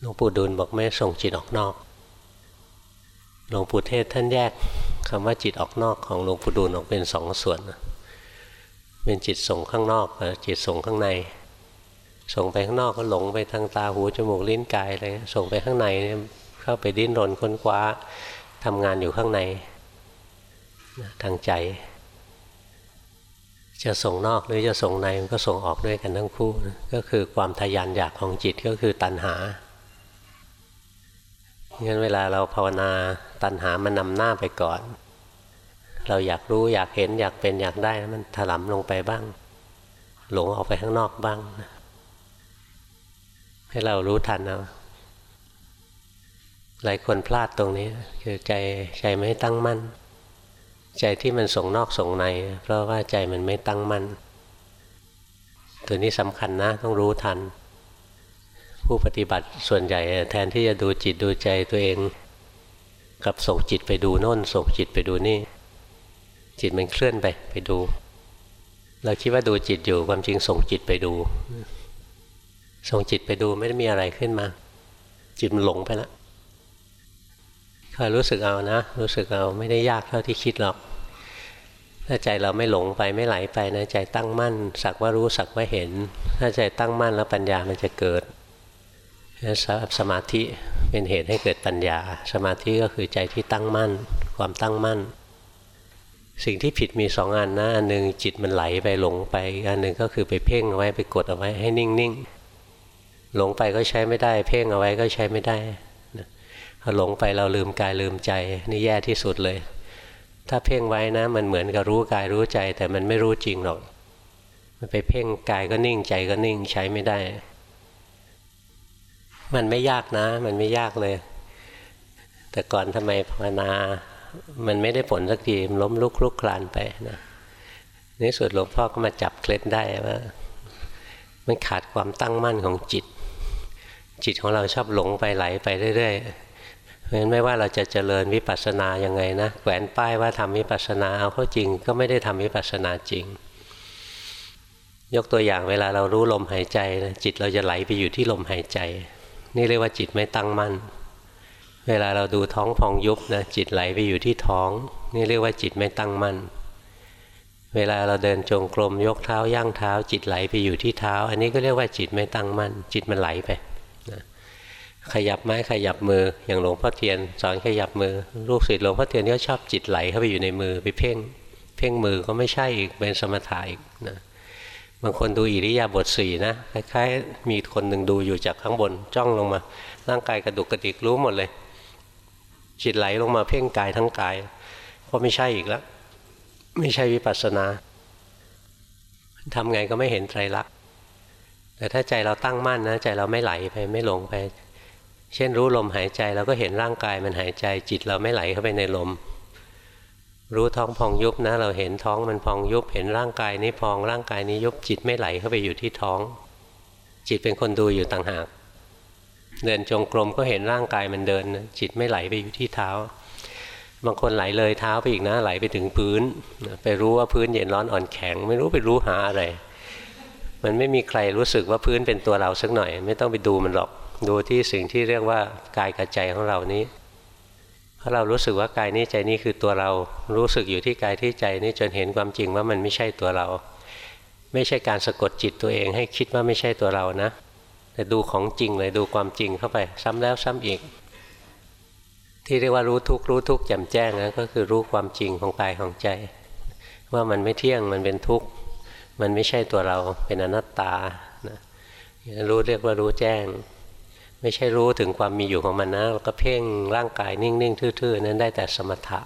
หลวงปู่ดูลบอกไม่ส่งจิตออกนอก หลวงปู่เทศท่านแยกคำว่าจิตออกนอกของหลวงปู่ดูลออกเป็นสองส่วน เป็นจิตส่งข้างนอกกับจิตส่งข้างใน ส่งไปข้างนอกก็หลงไปทางตาหูจมูกลิ้นกายอะไรส่งไปข้างในเนี่ยเข้าไปดิ้นรนค้นคว้าทำงานอยู่ข้างในทางใจ จะส่งนอกหรือจะส่งในมันก็ส่งออกด้วยกันทั้งคู่ ก็คือความทยานอยากของจิตก็คือตัณหา งั้นเวลาเราภาวนาตัณหามันนำหน้าไปก่อน เราอยากรู้อยากเห็นอยากเป็นอยากได้มันถลำลงไปบ้าง หลงออกไปข้างนอกบ้าง ให้เรารู้ทันเอาหลายคนพลาดตรงนี้ คือใจใจไม่ตั้งมั่น ใจที่มันส่งนอกส่งใน เพราะว่าใจมันไม่ตั้งมั่น ตัวนี้สำคัญนะต้องรู้ทัน ผู้ปฏิบัติส่วนใหญ่แทนที่จะดูจิตดูใจตัวเองกับส่งจิตไปดูโน่นส่งจิตไปดูนี่ จิตมันเคลื่อนไปไปดู เราคิดว่าดูจิตอยู่ความจริงส่งจิตไปดู ส่งจิตไปดูไม่ได้มีอะไรขึ้นมา จิตมันหลงไปแล้วคอยรู้สึกเอานะ รู้สึกเอาไม่ได้ยากเท่าที่คิดหรอก ถ้าใจเราไม่หลงไปไม่ไหลไปนะใจตั้งมั่น สักว่ารู้สักว่าเห็น ถ้าใจตั้งมั่นแล้วปัญญามันจะเกิด สมาธิเป็นเหตุให้เกิดปัญญา สมาธิก็คือใจที่ตั้งมั่น ความตั้งมั่น สิ่งที่ผิดมีสองอันนะอันหนึ่งจิตมันไหลไปหลงไป อันหนึ่งก็คือไปเพ่งเอาไว้ไปกดเอาไว้ให้นิ่งๆหลงไปก็ใช้ไม่ได้ เพ่งเอาไว้ก็ใช้ไม่ได้พอหลงไปเราลืมกายลืมใจนี่แย่ที่สุดเลย ถ้าเพ่งไว้นะ มันเหมือนกับรู้กายรู้ใจแต่มันไม่รู้จริงหรอก มันไปเพ่งกายก็นิ่งใจก็นิ่งใช้ไม่ได้ มันไม่ยากนะ มันไม่ยากเลย แต่ก่อนทำไมภาวนา มันไม่ได้ผลสักทีล้มลุกลุกคลานไปนะในสุดหลวงพ่อก็มาจับเคล็ดได้ว่า มันขาดความตั้งมั่นของจิต จิตของเราชอบหลงไปไหลไปเรื่อยๆเพราะฉะนั้นไม่ว่าเราจะเจริญวิปัสสนายังไงนะแขวนป้ายว่าทำวิปัสสนาเอาเข้าจริง ก็ไม่ได้ทำวิปัสสนาจริง ยกตัวอย่างเวลาเรารู้ลมหายใจนะจิตเราจะไหลไปอยู่ที่ลมหายใจ นี่เรียกว่าจิตไม่ตั้งมั่น เวลาเราดูท้องพองยุบนะจิตไหลไปอยู่ที่ท้อง นี่เรียกว่าจิตไม่ตั้งมั่น เวลาเราเดินจงกรมยกเท้าย่างเท้า จิตไหลไปอยู่ที่เท้า อันนี้ก็เรียกว่าจิตไม่ตั้งมั่น จิตมันไหลไปนะขยับไม้ขยับมืออย่างหลวงพ่อเทียน สอนขยับมือ ลูกศิษย์หลวงพ่อเทียนก็ชอบจิตไหลเข้าไปอยู่ในมือไปเพ่ง เพ่งมือก็ไม่ใช่อีกเป็นสมถะอีกนะ บางคนดูอิริยาบถสี่นะคล้ายๆมีคนหนึ่งดูอยู่จากข้างบนจ้องลงมา ร่างกายกระดุกกระดิกรู้หมดเลย จิตไหลลงมาเพ่งกายทั้งกายก็ไม่ใช่อีกแล้วไม่ใช่วิปัสสนาทำไงก็ไม่เห็นไตรลักษณ์แต่ถ้าใจเราตั้งมั่นนะใจเราไม่ไหลไปไม่หลงไป เช่นรู้ลมหายใจเราก็เห็นร่างกายมันหายใจ จิตเราไม่ไหลเข้าไปในลม รู้ท้องพองยุบนะ เราเห็นท้องมันพองยุบเห็นร่างกายนี้พองร่างกายนี้ยุบจิตไม่ไหลเข้าไปอยู่ที่ท้อง จิตเป็นคนดูอยู่ต่างหาก เดินจงกรมก็เห็นร่างกายมันเดิน จิตไม่ไหลไปอยู่ที่เท้า บางคนไหลเลยเท้าไปอีกนะไหลไปถึงพื้น ไปรู้ว่าพื้นเย็นร้อนอ่อนแข็ง ไม่รู้ไปรู้หาอะไร มันไม่มีใครรู้สึกว่าพื้นเป็นตัวเราสักหน่อย ไม่ต้องไปดูมันหรอกดูที่สิ่งที่เรียกว่ากายกับใจของเรานี้ เพราเรารู้สึกว่ากายนี้ใจนี้คือตัวเรา รู้สึกอยู่ที่กายที่ใจนี้จนเห็นความจริงว่ามันไม่ใช่ตัวเรา ไม่ใช่การสะกดจิตตัวเองให้คิดว่าไม่ใช่ตัวเรานะ แต่ดูของจริงเลยดูความจริงเข้าไป ซ้ำแล้วซ้ำอีก ที่เรียกว่ารู้ทุกรู้ทุกแจ่มแจ้งนะก็คือรู้ความจริงของกายของใจ ว่ามันไม่เที่ยงมันเป็นทุกข์มันไม่ใช่ตัวเราเป็นอนัตตานะรู้เรียกว่ารู้แจ้ง ไม่ใช่รู้ถึงความมีอยู่ของมันนะแล้วก็เพ่งร่างกายนิ่ง ๆ ทื่อ ๆ นั้นได้แต่สมถะ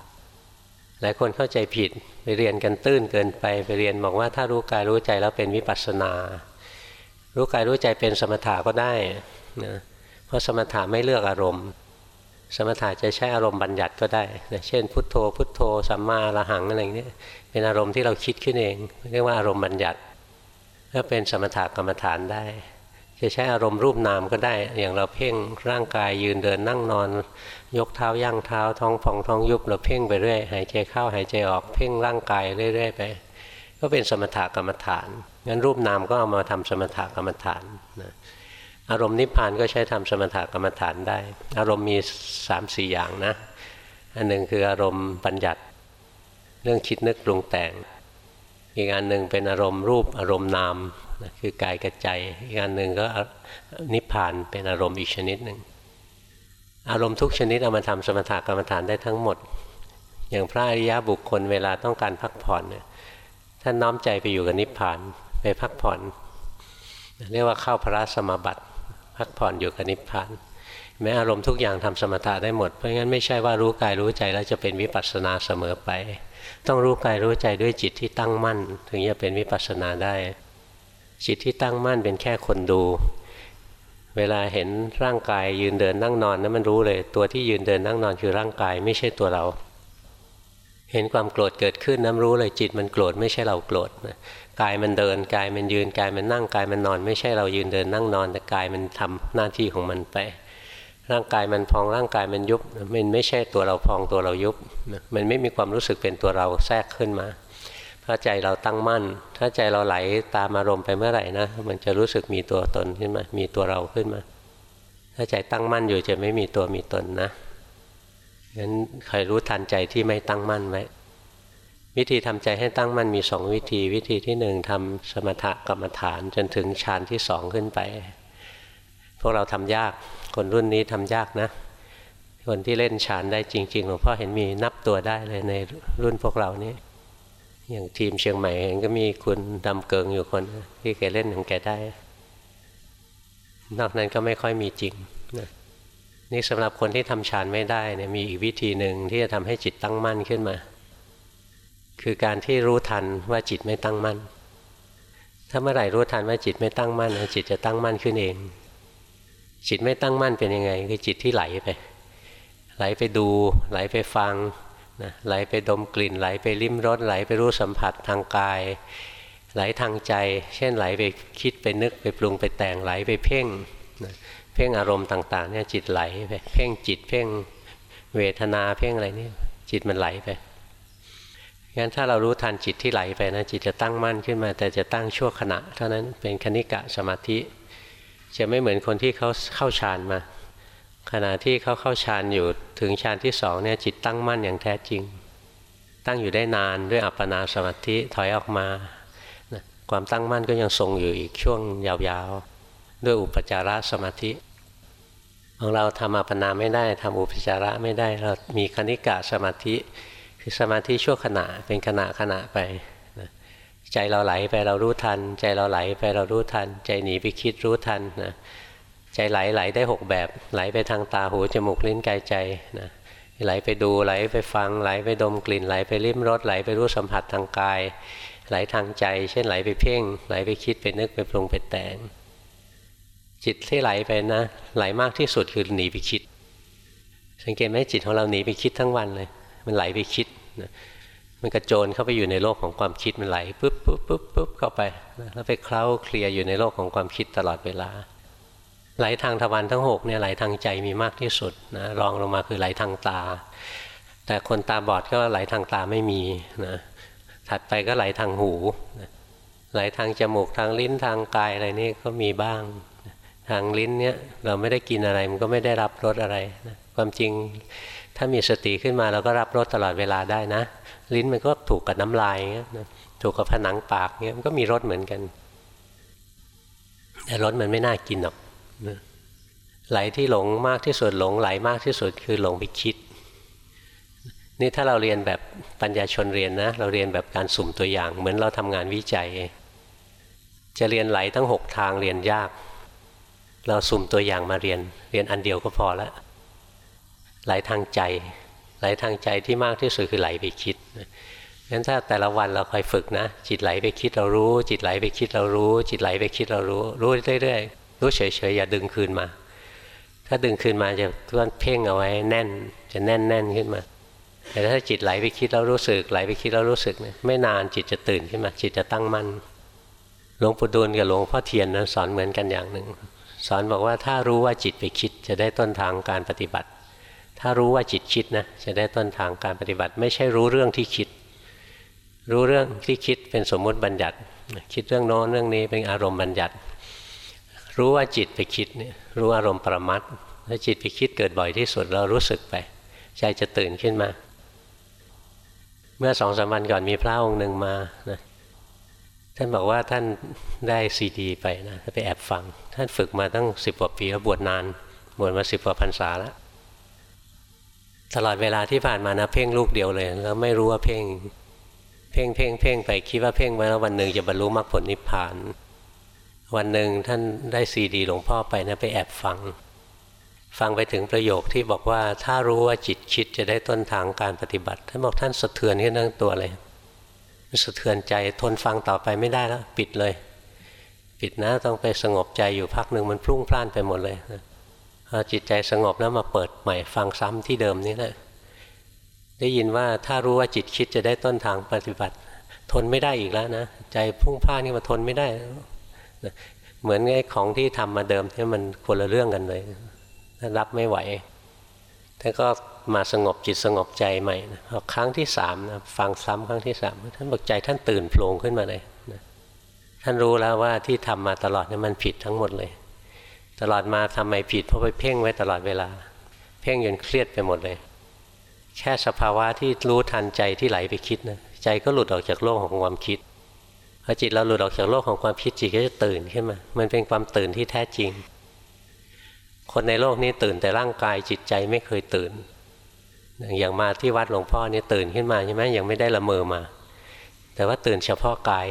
หลายคนเข้าใจผิดไปเรียนกันตื้นเกินไปไปเรียนบอกว่าถ้ารู้กายรู้ใจแล้วเป็นวิปัสสนา รู้กายรู้ใจเป็นสมถะก็ได้นะเพราะสมถะไม่เลือกอารมณ์ สมถะจะใช้อารมณ์บัญญัติก็ได้นะเช่น พุทโธ พุทโธสัมมาละหังอะไรเงี้ยเป็นอารมณ์ที่เราคิดขึ้นเอง เรียกว่าอารมณ์บัญญัติก็เป็นสมถะกรรมฐานได้ จะใช้อารมณ์รูปนามก็ได้ อย่างเราเพ่งร่างกายยืนเดินนั่งนอน ยกเท้าย่างเท้าท้องฟองท้องยุบเราเพ่งไปเรื่อยหายใจเข้าหายใจออกเพ่งร่างกายเรื่อยๆไป ก็เป็นสมถกรรมฐาน งั้นรูปนามก็เอามาทำสมถกรรมฐานนะอารมณ์นิพพานก็ใช้ทำสมถกรรมฐานได้ อารมณ์มีสามสี่อย่างนะ อันหนึ่งคืออารมณ์บัญญัติ เรื่องคิดนึกปรุงแต่ง อีกอันหนึ่งเป็นอารมณ์รูปอารมณ์นาม คือกายกับใจ อีกอันหนึ่งก็นิพพานเป็นอารมณ์อีกชนิดหนึ่งอารมณ์ทุกชนิดเอามาทำสมถกรรมฐานได้ทั้งหมด อย่างพระอริยบุคคลเวลาต้องการพักผ่อนเนี่ยท่านน้อมใจไปอยู่กับนิพพานไปพักผ่อน เรียกว่าเข้าพระสมบัติ พักผ่อนอยู่กับนิพพาน แม้อารมณ์ทุกอย่างทำสมถะได้หมด เพราะงั้นไม่ใช่ว่ารู้กายรู้ใจแล้วจะเป็นวิปัสสนาเสมอไป ต้องรู้กายรู้ใจด้วยจิตที่ตั้งมั่น ถึงจะเป็นวิปัสสนาได้ จิตที่ตั้งมั่นเป็นแค่คนดู เวลาเห็นร่างกายยืนเดินนั่งนอนนั้นมันรู้เลย ตัวที่ยืนเดินนั่งนอนคือร่างกายไม่ใช่ตัวเรา เห็นความโกรธเกิดขึ้นน้ำรู้เลยจิตมันโกรธไม่ใช่เราโกรธนะกายมันเดินกายมันยืนกายมันนั่งกายมันนอน ไม่ใช่เรายืนเดินนั่งนอนแต่กายมันทำหน้าที่ของมันไป ร่างกายมันพองร่างกายมันยุบมันไม่ใช่ตัวเราพองตัวเรายุบมันไม่มีความรู้สึกเป็นตัวเราแทรกขึ้นมา ถ้าใจเราตั้งมั่น ถ้าใจเราไหลตามอารมณ์ไปเมื่อไหร่นะ มันจะรู้สึกมีตัวตนขึ้นมา มีตัวเราขึ้นมา ถ้าใจตั้งมั่นอยู่จะไม่มีตัวมีตนนะงั้นใครรู้ทันใจที่ไม่ตั้งมั่นไว้ วิธีทำใจให้ตั้งมั่นมีสองวิธี วิธีที่หนึ่งทำสมถกรรมฐานจนถึงฌานที่สองขึ้นไป พวกเราทำยาก คนรุ่นนี้ทำยากนะ คนที่เล่นฌานได้จริงๆหลวงพ่อเห็นมีนับตัวได้เลยในรุ่นพวกเรานี้ อย่างทีมเชียงใหม่เห็นก็มีคุณดำเกิงอยู่คนที่แกเล่นของแกได้ นอกนั้นก็ไม่ค่อยมีจริงนะนี่สำหรับคนที่ทำฌานไม่ได้เนี่ยมีอีกวิธีหนึ่งที่จะทำให้จิตตั้งมั่นขึ้นมา คือการที่รู้ทันว่าจิตไม่ตั้งมั่น ถ้าเมื่อไหร่รู้ทันว่าจิตไม่ตั้งมั่นจิตจะตั้งมั่นขึ้นเอง จิตไม่ตั้งมั่นเป็นยังไง คือจิตที่ไหลไป ไหลไปดู ไหลไปฟัง นะไหลไปดมกลิ่น ไหลไปลิ้มรสไหลไปรู้สัมผัสทางกาย ไหลทางใจ เช่นไหลไปคิดไปนึกไปปรุงไปแต่งไหลไปเพ่งนะเพ่งอารมณ์ต่างๆเนี่ยจิตไหลไปเพ่งจิตเพ่งเวทนาเพ่งอะไรนี่จิตมันไหลไปงั้นถ้าเรารู้ทันจิตที่ไหลไปนะจิตจะตั้งมั่นขึ้นมา แต่จะตั้งชั่วขณะ เท่านั้นเป็นคณิกะสมาธิ จะไม่เหมือนคนที่เขาเข้าฌานมา ขณะที่เขาเข้าฌานอยู่ถึงฌานที่สองเนี่ยจิตตั้งมั่นอย่างแท้จริง ตั้งอยู่ได้นานด้วยอัปปนาสมาธิถอยออกมาความตั้งมั่นก็ยังทรงอยู่อีกช่วงยาวๆ ด้วยอุปจารสมาธิ ของเราทำอัปปนาไม่ได้ทำอุปจาระไม่ได้เรามีคณิกะสมาธิคือสมาธิชั่วขณะเป็นขณะขณะไปใจเราไหลไปเรารู้ทัน ใจเราไหลไปเรารู้ทัน ใจหนีไปคิดรู้ทันนะ ใจไหลไหลได้หกแบบ ไหลไปทางตาหูจมูกลิ้นกายใจนะไหลไปดูไหลไปฟัง ไหลไปดมกลิ่น ไหลไปลิ้มรสไหลไปรู้สัมผัสทางกาย ไหลทางใจ เช่นไหลไปเพ่ง ไหลไปคิดไปนึกไปปรุงไปแต่ง จิตที่ไหลไปนะ ไหลมากที่สุดคือหนีไปคิด สังเกตไหมจิตของเราหนีไปคิดทั้งวันเลย มันไหลไปคิดนะมันกระโจนเข้าไปอยู่ในโลกของความคิดมันไหลปุ๊บปุ๊บปุ๊บปุ๊บเข้าไปนะแล้วไปเคล้าเคลียอยู่ในโลกของความคิดตลอดเวลา ไหลทางทวารทั้งหกเนี่ยไหลทางใจมีมากที่สุดนะรองลงมาคือไหลทางตา แต่คนตาบอดก็ไหลทางตาไม่มีนะถัดไปก็ไหลทางหูนะไหลทางจมูกทางลิ้นทางกายอะไรนี่ก็มีบ้าง ทางลิ้นเนี่ยเราไม่ได้กินอะไรมันก็ไม่ได้รับรสอะไรนะความจริงถ้ามีสติขึ้นมาเราก็รับรสตลอดเวลาได้นะ ลิ้นมันก็ถูกกับน้ำลายเงี้ยถูกกับผนังปากเงี้ยมันก็มีรสเหมือนกัน แต่รสมันไม่น่ากินหรอก ไหลที่หลงมากที่สุดหลงไหลมากที่สุดคือหลงไปคิด นี่ถ้าเราเรียนแบบปัญญาชนเรียนนะ เราเรียนแบบการสุ่มตัวอย่าง เหมือนเราทำงานวิจัย จะเรียนไหลทั้งหกทางเรียนยาก เราสุ่มตัวอย่างมาเรียน เรียนอันเดียวก็พอล้วไหลทางใจ ไหลทางใจที่มากที่สุดคือไหลไปคิดงั้นถ้าแต่ละวันเราคอยฝึกนะ จิตไหลไปคิดเรารู้ จิตไหลไปคิดเรารู้ จิตไหลไปคิดเรารู้ รู้เรื่อยๆ รู้เฉยๆอย่าดึงคืนมา ถ้าดึงคืนมาจะก้อนเพ่งเอาไว้แน่น จะแน่นแน่นขึ้นมา แต่ถ้าจิตไหลไปคิดแล้วรู้สึกไหลไปคิดแล้วรู้สึกเนี่ยไม่นานจิตจะตื่นขึ้นมา จิตจะตั้งมั่นหลวงปู่ดูลกับหลวงพ่อเทียนนะสอนเหมือนกันอย่างหนึ่งสอนบอกว่าถ้ารู้ว่าจิตไปคิดจะได้ต้นทางการปฏิบัติ ถ้ารู้ว่าจิตคิดนะจะได้ต้นทางการปฏิบัติ ไม่ใช่รู้เรื่องที่คิด รู้เรื่องที่คิดเป็นสมมุติบัญญัติ คิดเรื่องโน้นเรื่องนี้เป็นอารมณ์บัญญัติ รู้ว่าจิตไปคิดเนี่ยรู้อารมณ์ประมัดถ้าจิตไปคิดเกิดบ่อยที่สุดเรารู้สึกไป ใจจะตื่นขึ้นมา เมื่อสองสามวันก่อนมีพระองค์หนึ่งมานะท่านบอกว่าท่านได้ซีดีไปนะไปแอบฟัง ท่านฝึกมาตั้งสิบกว่าปีแล้วบวชนานบวชมาสิบกว่าพรรษาแล้วตลอดเวลาที่ผ่านมานะเพ่งลูกเดียวเลย แล้วไม่รู้ว่าเพ่ง เพ่งเพ่งเพ่งไปคิดว่าเพ่งไว้แล้ววันหนึ่งจะบรรลุมรรคผลนิพพาน วันหนึ่งท่านได้ซีดีหลวงพ่อไปนะไปแอบฟัง ฟังไปถึงประโยคที่บอกว่าถ้ารู้ว่าจิตคิดจะได้ต้นทางการปฏิบัติ ท่านบอกท่านสะเทือนขึ้นทั้งตัวเลยสะเทือนใจทนฟังต่อไปไม่ได้แล้วปิดเลย ปิดนะต้องไปสงบใจอยู่พักหนึ่งมันพรุ่งพล่านไปหมดเลยพอจิตใจสงบแล้วมาเปิดใหม่ฟังซ้ำที่เดิมนี่แหละได้ยินว่าถ้ารู้ว่าจิตคิดจะได้ต้นทางปฏิบัติ ทนไม่ได้อีกแล้วนะ ใจพุ่งพล่านนี่มาทนไม่ได้ เหมือนไอ้ของที่ทำมาเดิมที่มันคนละเรื่องกันเลยรับไม่ไหวท่านก็มาสงบจิตสงบใจใหม่นะครั้งที่สามนะฟังซ้ำครั้งที่สามท่านบอกใจท่านตื่นโผล่ขึ้นมาเลยนะท่านรู้แล้วว่าที่ทำมาตลอดนี่มันผิดทั้งหมดเลย ตลอดมาทำไมผิดเพราะไปเพ่งไว้ตลอดเวลา เพ่งจนเครียดไปหมดเลย แค่สภาวะที่รู้ทันใจที่ไหลไปคิดนะใจก็หลุดออกจากโลกของความคิด พอจิตเราหลุดออกจากโลกของความคิดจิตก็จะตื่นขึ้นมา มันเป็นความตื่นที่แท้จริง คนในโลกนี้ตื่นแต่ร่างกายจิตใจไม่เคยตื่น อย่างมาที่วัดหลวงพ่อนี่ตื่นขึ้นมาใช่ไหมยังไม่ได้ละเมอมา แต่ว่าตื่นเฉพาะกาย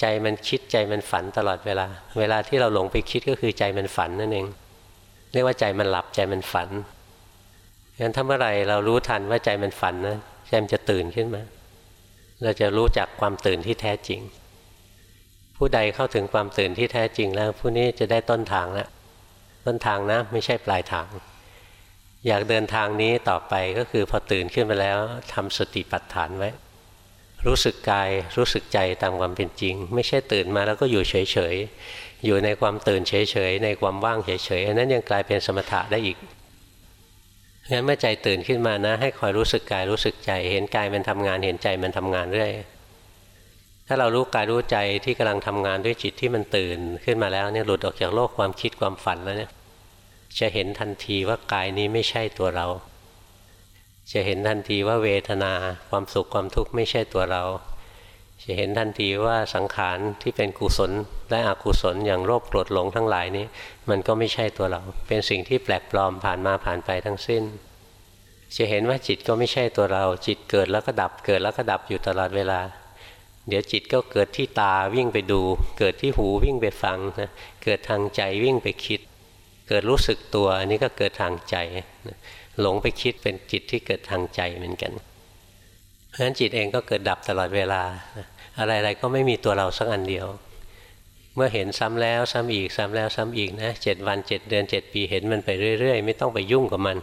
ใจมันคิดใจมันฝันตลอดเวลา เวลาที่เราหลงไปคิดก็คือใจมันฝันนั่นเอง เรียกว่าใจมันหลับใจมันฝันงั้นถ้าเมื่อไรเรารู้ทันว่าใจมันฝันนะใจมันจะตื่นขึ้นมา เราจะรู้จักความตื่นที่แท้จริง ผู้ใดเข้าถึงความตื่นที่แท้จริงแล้ว ผู้นี้จะได้ต้นทางแล้วต้นทางนะไม่ใช่ปลายทาง อยากเดินทางนี้ต่อไปก็คือพอตื่นขึ้นมาแล้วทำสติปัฏฐานไว้ รู้สึกกายรู้สึกใจตามความเป็นจริง ไม่ใช่ตื่นมาแล้วก็อยู่เฉยๆอยู่ในความตื่นเฉยๆในความว่างเฉยๆอันนั้นยังกลายเป็นสมถะได้อีก งั้นเมื่อใจตื่นขึ้นมานะ ให้คอยรู้สึกกายรู้สึกใจ เห็นกายมันทำงานเห็นใจมันทำงานเรื่อยถ้าเรารู้กายรู้ใจที่กำลังทำงานด้วยจิตที่มันตื่นขึ้นมาแล้วเนี่ยหลุดออกจากโลกความคิดความฝันแล้วเนี่ยจะเห็นทันทีว่ากายนี้ไม่ใช่ตัวเรา จะเห็นทันทีว่าเวทนาความสุขความทุกข์ไม่ใช่ตัวเรา จะเห็นทันทีว่าสังขารที่เป็นกุศลและอกุศลอย่างโลภโกรธหลงทั้งหลายนี้ มันก็ไม่ใช่ตัวเรา เป็นสิ่งที่แปลกปลอมผ่านมาผ่านไปทั้งสิ้น จะเห็นว่าจิตก็ไม่ใช่ตัวเรา จิตเกิดแล้วก็ดับเกิดแล้วก็ดับอยู่ตลอดเวลา เดี๋ยวจิตก็เกิดที่ตาวิ่งไปดู เกิดที่หูวิ่งไปฟังนะเกิดทางใจวิ่งไปคิด เกิดรู้สึกตัวอันนี้ก็เกิดทางใจหลงไปคิดเป็นจิตที่เกิดทางใจเหมือนกัน เพราะฉะนั้นจิตเองก็เกิดดับตลอดเวลา อะไรๆก็ไม่มีตัวเราสักอันเดียว เมื่อเห็นซ้ำแล้วซ้ำอีกซ้ำแล้วซ้ำอีกนะเจ็ดวันเจ็ดเดือนเจ็ดปีเห็นมันไปเรื่อย ๆ ไม่ต้องไปยุ่งกับมัน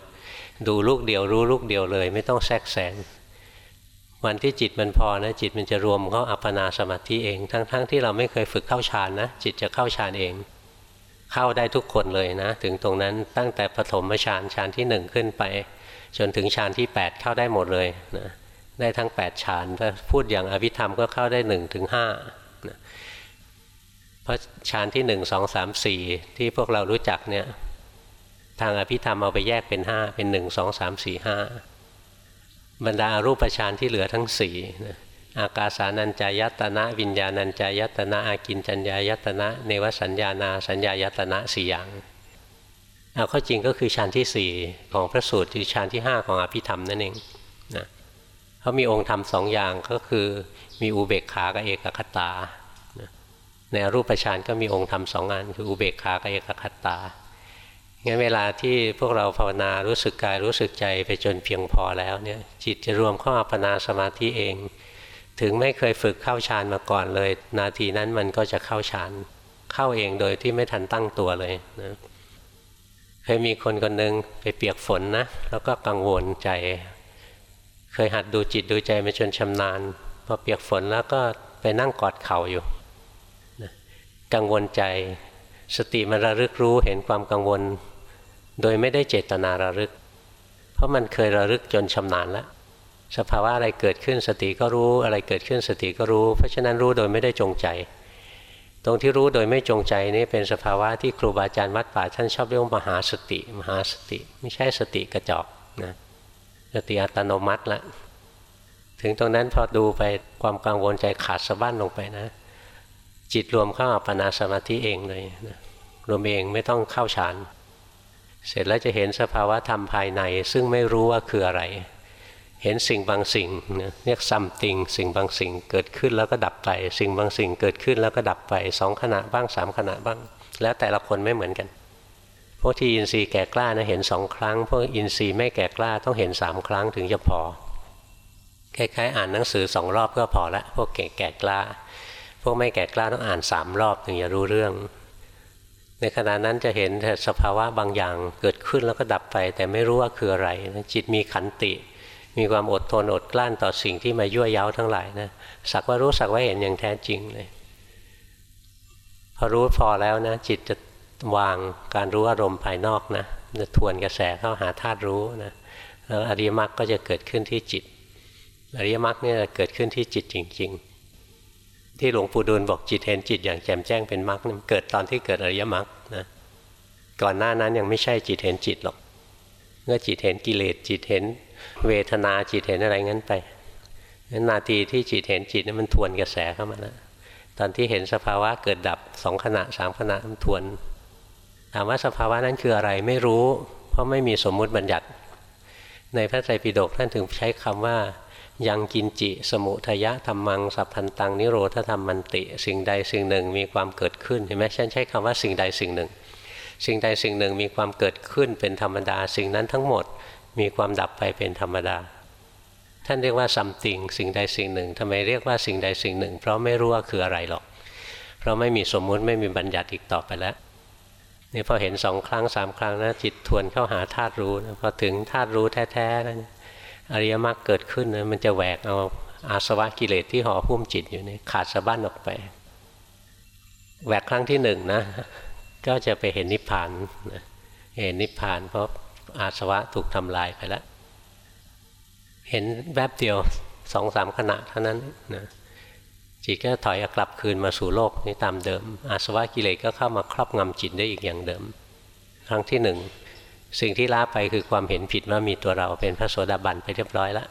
ดูลูกเดียวรู้ลูกเดียวเลย ไม่ต้องแทรกแซงวันที่จิตมันพอนะจิตมันจะรวมเข้าอัปปนาสมาธิเอง ทั้งๆทที่เราไม่เคยฝึกเข้าฌานนะจิตจะเข้าฌานเอง เข้าได้ทุกคนเลยนะ ถึงตรงนั้นตั้งแต่ปฐมฌานฌานที่หนึ่งขึ้นไป จนถึงฌานที่ 8 เข้าได้หมดเลยนะ ได้ทั้ง 8 ฌานถ้าพูดอย่างอภิธรรมก็เข้าได้1ถึงห้าเพราะฌานที่ 1 2 3 4 ที่พวกเรารู้จักเนี่ยทางอภิธรรมเอาไปแยกเป็น 5 เป็น 1 2 3 4 5 บรรดารูปฌานที่เหลือทั้ง4นะอากาสานัญจายตนะ วิญญาณัญจายตนะ อากินจัญญายตนะ เนวสัญญานา สัญญายตนะสี่อย่างเอาข้อจริงก็คือฌานที่สี่ของพระสูตรคือฌานที่ห้าของอภิธรรมนั่นเอง เขามีองค์ธรรมสองอย่างก็คือ มีอุเบกขากับเอกคตา ในรูปฌานก็มีองค์ธรรมสองอันคืออุเบกขากับเอกคตางั้นเวลาที่พวกเราภาวนารู้สึกกายรู้สึกใจไปจนเพียงพอแล้วเนี่ยจิตจะรวมเข้าอัปปนาสมาธิเอง ถึงไม่เคยฝึกเข้าฌานมาก่อนเลย นาทีนั้นมันก็จะเข้าฌานเข้าเองโดยที่ไม่ทันตั้งตัวเลยนะเคยมีคนคนหนึ่งไปเปียกฝนนะแล้วก็กังวลใจ เคยหัดดูจิตดูใจมาจนชำนาญพอเปียกฝนแล้วก็ไปนั่งกอดเข่าอยู่นะกังวลใจ สติมันระลึกรู้เห็นความกังวล โดยไม่ได้เจตนาระลึก เพราะมันเคยระลึกจนชำนาญแล้ว สภาวะอะไรเกิดขึ้นสติก็รู้อะไรเกิดขึ้นสติก็รู้ เพราะฉะนั้นรู้โดยไม่ได้จงใจ ตรงที่รู้โดยไม่จงใจนี่เป็นสภาวะที่ครูบาอาจารย์วัดป่าท่านชอบเรียกว่ามหาสติ มหาสติ ไม่ใช่สติกระจอกนะ สติอัตโนมัติละถึงตรงนั้นพอดูไปความกังวลใจขาดสะบั้นลงไปนะ จิตรวมเข้าอัปปนาสมาธิเองเลยนะรวมเองไม่ต้องเข้าฌานเสร็จแล้วจะเห็นสภาวะธรรมภายใน ซึ่งไม่รู้ว่าคืออะไร เห็นสิ่งบางสิ่งเรียกซัมติงสิ่งบางสิ่งเกิดขึ้นแล้วก็ดับไป สิ่งบางสิ่งเกิดขึ้นแล้วก็ดับไปสองขณะบ้างสามขณะบ้าง แล้วแต่ละคนไม่เหมือนกัน พวกที่อินทรีย์แก่กล้านะเห็นสองครั้ง พวกอินทรีย์ไม่แก่กล้าต้องเห็นสามครั้งถึงจะพอคล้ายๆอ่านหนังสือสองรอบก็พอละพวกแก่แก่กล้า พวกไม่แก่กล้าต้องอ่านสามรอบถึงจะรู้เรื่อง ในขณะนั้นจะเห็นสภาวะบางอย่างเกิดขึ้นแล้วก็ดับไป แต่ไม่รู้ว่าคืออะไรจิตมีขันติ มีความอดทนอดกลั้นต่อสิ่งที่มายั่วเย้าทั้งหลายนะสักว่ารู้สักว่าเห็นอย่างแท้จริงเลยพอรู้พอแล้วนะจิตจะ วางการรู้อารมณ์ภายนอกนะจะทวนกระแสเข้าหาธาตุรู้นะแล้วอริยมรรคก็จะเกิดขึ้นที่จิต อริยมรรคเนี่ยเกิดขึ้นที่จิตจริง ๆ ที่หลวงปู่ดูลบอกจิตเห็นจิตอย่างแจ่มแจ้งเป็นมรรคเกิดตอนที่เกิดอริยมรรคนะก่อนหน้านั้นยังไม่ใช่จิตเห็นจิตหรอกเมื่อจิตเห็นกิเลสจิตเห็นเวทนาจิตเห็นอะไรงั้นไปนั้นนาทีที่จิตเห็นจิตนี่มันทวนกระแสเข้ามาแล้วตอนที่เห็นสภาวะเกิดดับสองขณะสามขณะมันทวนามว่าสภาวะนั้นคืออะไรไม่รู้ เพราะไม่มีสมมุติบัญญัติ ในพระไตรปิฎกท่านถึงใช้คำว่า ยังกินจิ สมุทยะธรรมังสัพพันตังนิโรธธรรมมันติ สิ่งใดสิ่งหนึ่งมีความเกิดขึ้นเห็นไหมฉันใช้คำว่าสิ่งใดสิ่งหนึ่ง สิ่งใดสิ่งหนึ่งมีความเกิดขึ้นเป็นธรรมดา สิ่งนั้นทั้งหมดมีความดับไปเป็นธรรมดา ท่านเรียกว่าซัมติงสิ่งใดสิ่งหนึ่งทำไมเรียกว่าสิ่งใดสิ่งหนึ่ง เพราะไม่รู้ว่าคืออะไรหรอก เพราะไม่มีสมมุติไม่มีบัญญัติอีกต่อไปแล้ว นี่พอเห็นสองครั้งสามครั้งนะจิตทวนเข้าหาธาตุรู้พอถึงธาตุรู้แท้ๆแล้วอริยมรรคเกิดขึ้นนะมันจะแหวกเอาอาสวะกิเลสที่ห่อพุ่มจิตอยู่นี่ขาดสะบั้นออกไปแหวกครั้งที่หนึ่งนะก็จะไปเห็นนิพพานนะเห็นนิพพานเพราะอาสวะถูกทำลายไปแล้ว เห็นแวบเดียวสองสามขณะเท่านั้นนะ จิตก็ถอยกลับคืนมาสู่โลกนี้ตามเดิม อาสวะกิเลสก็เข้ามาครอบงำจิตได้อีกอย่างเดิม ครั้งที่หนึ่งสิ่งที่ละไปคือความเห็นผิดว่ามีตัวเราเป็นพระโสดาบันไปเรียบร้อยแล้ว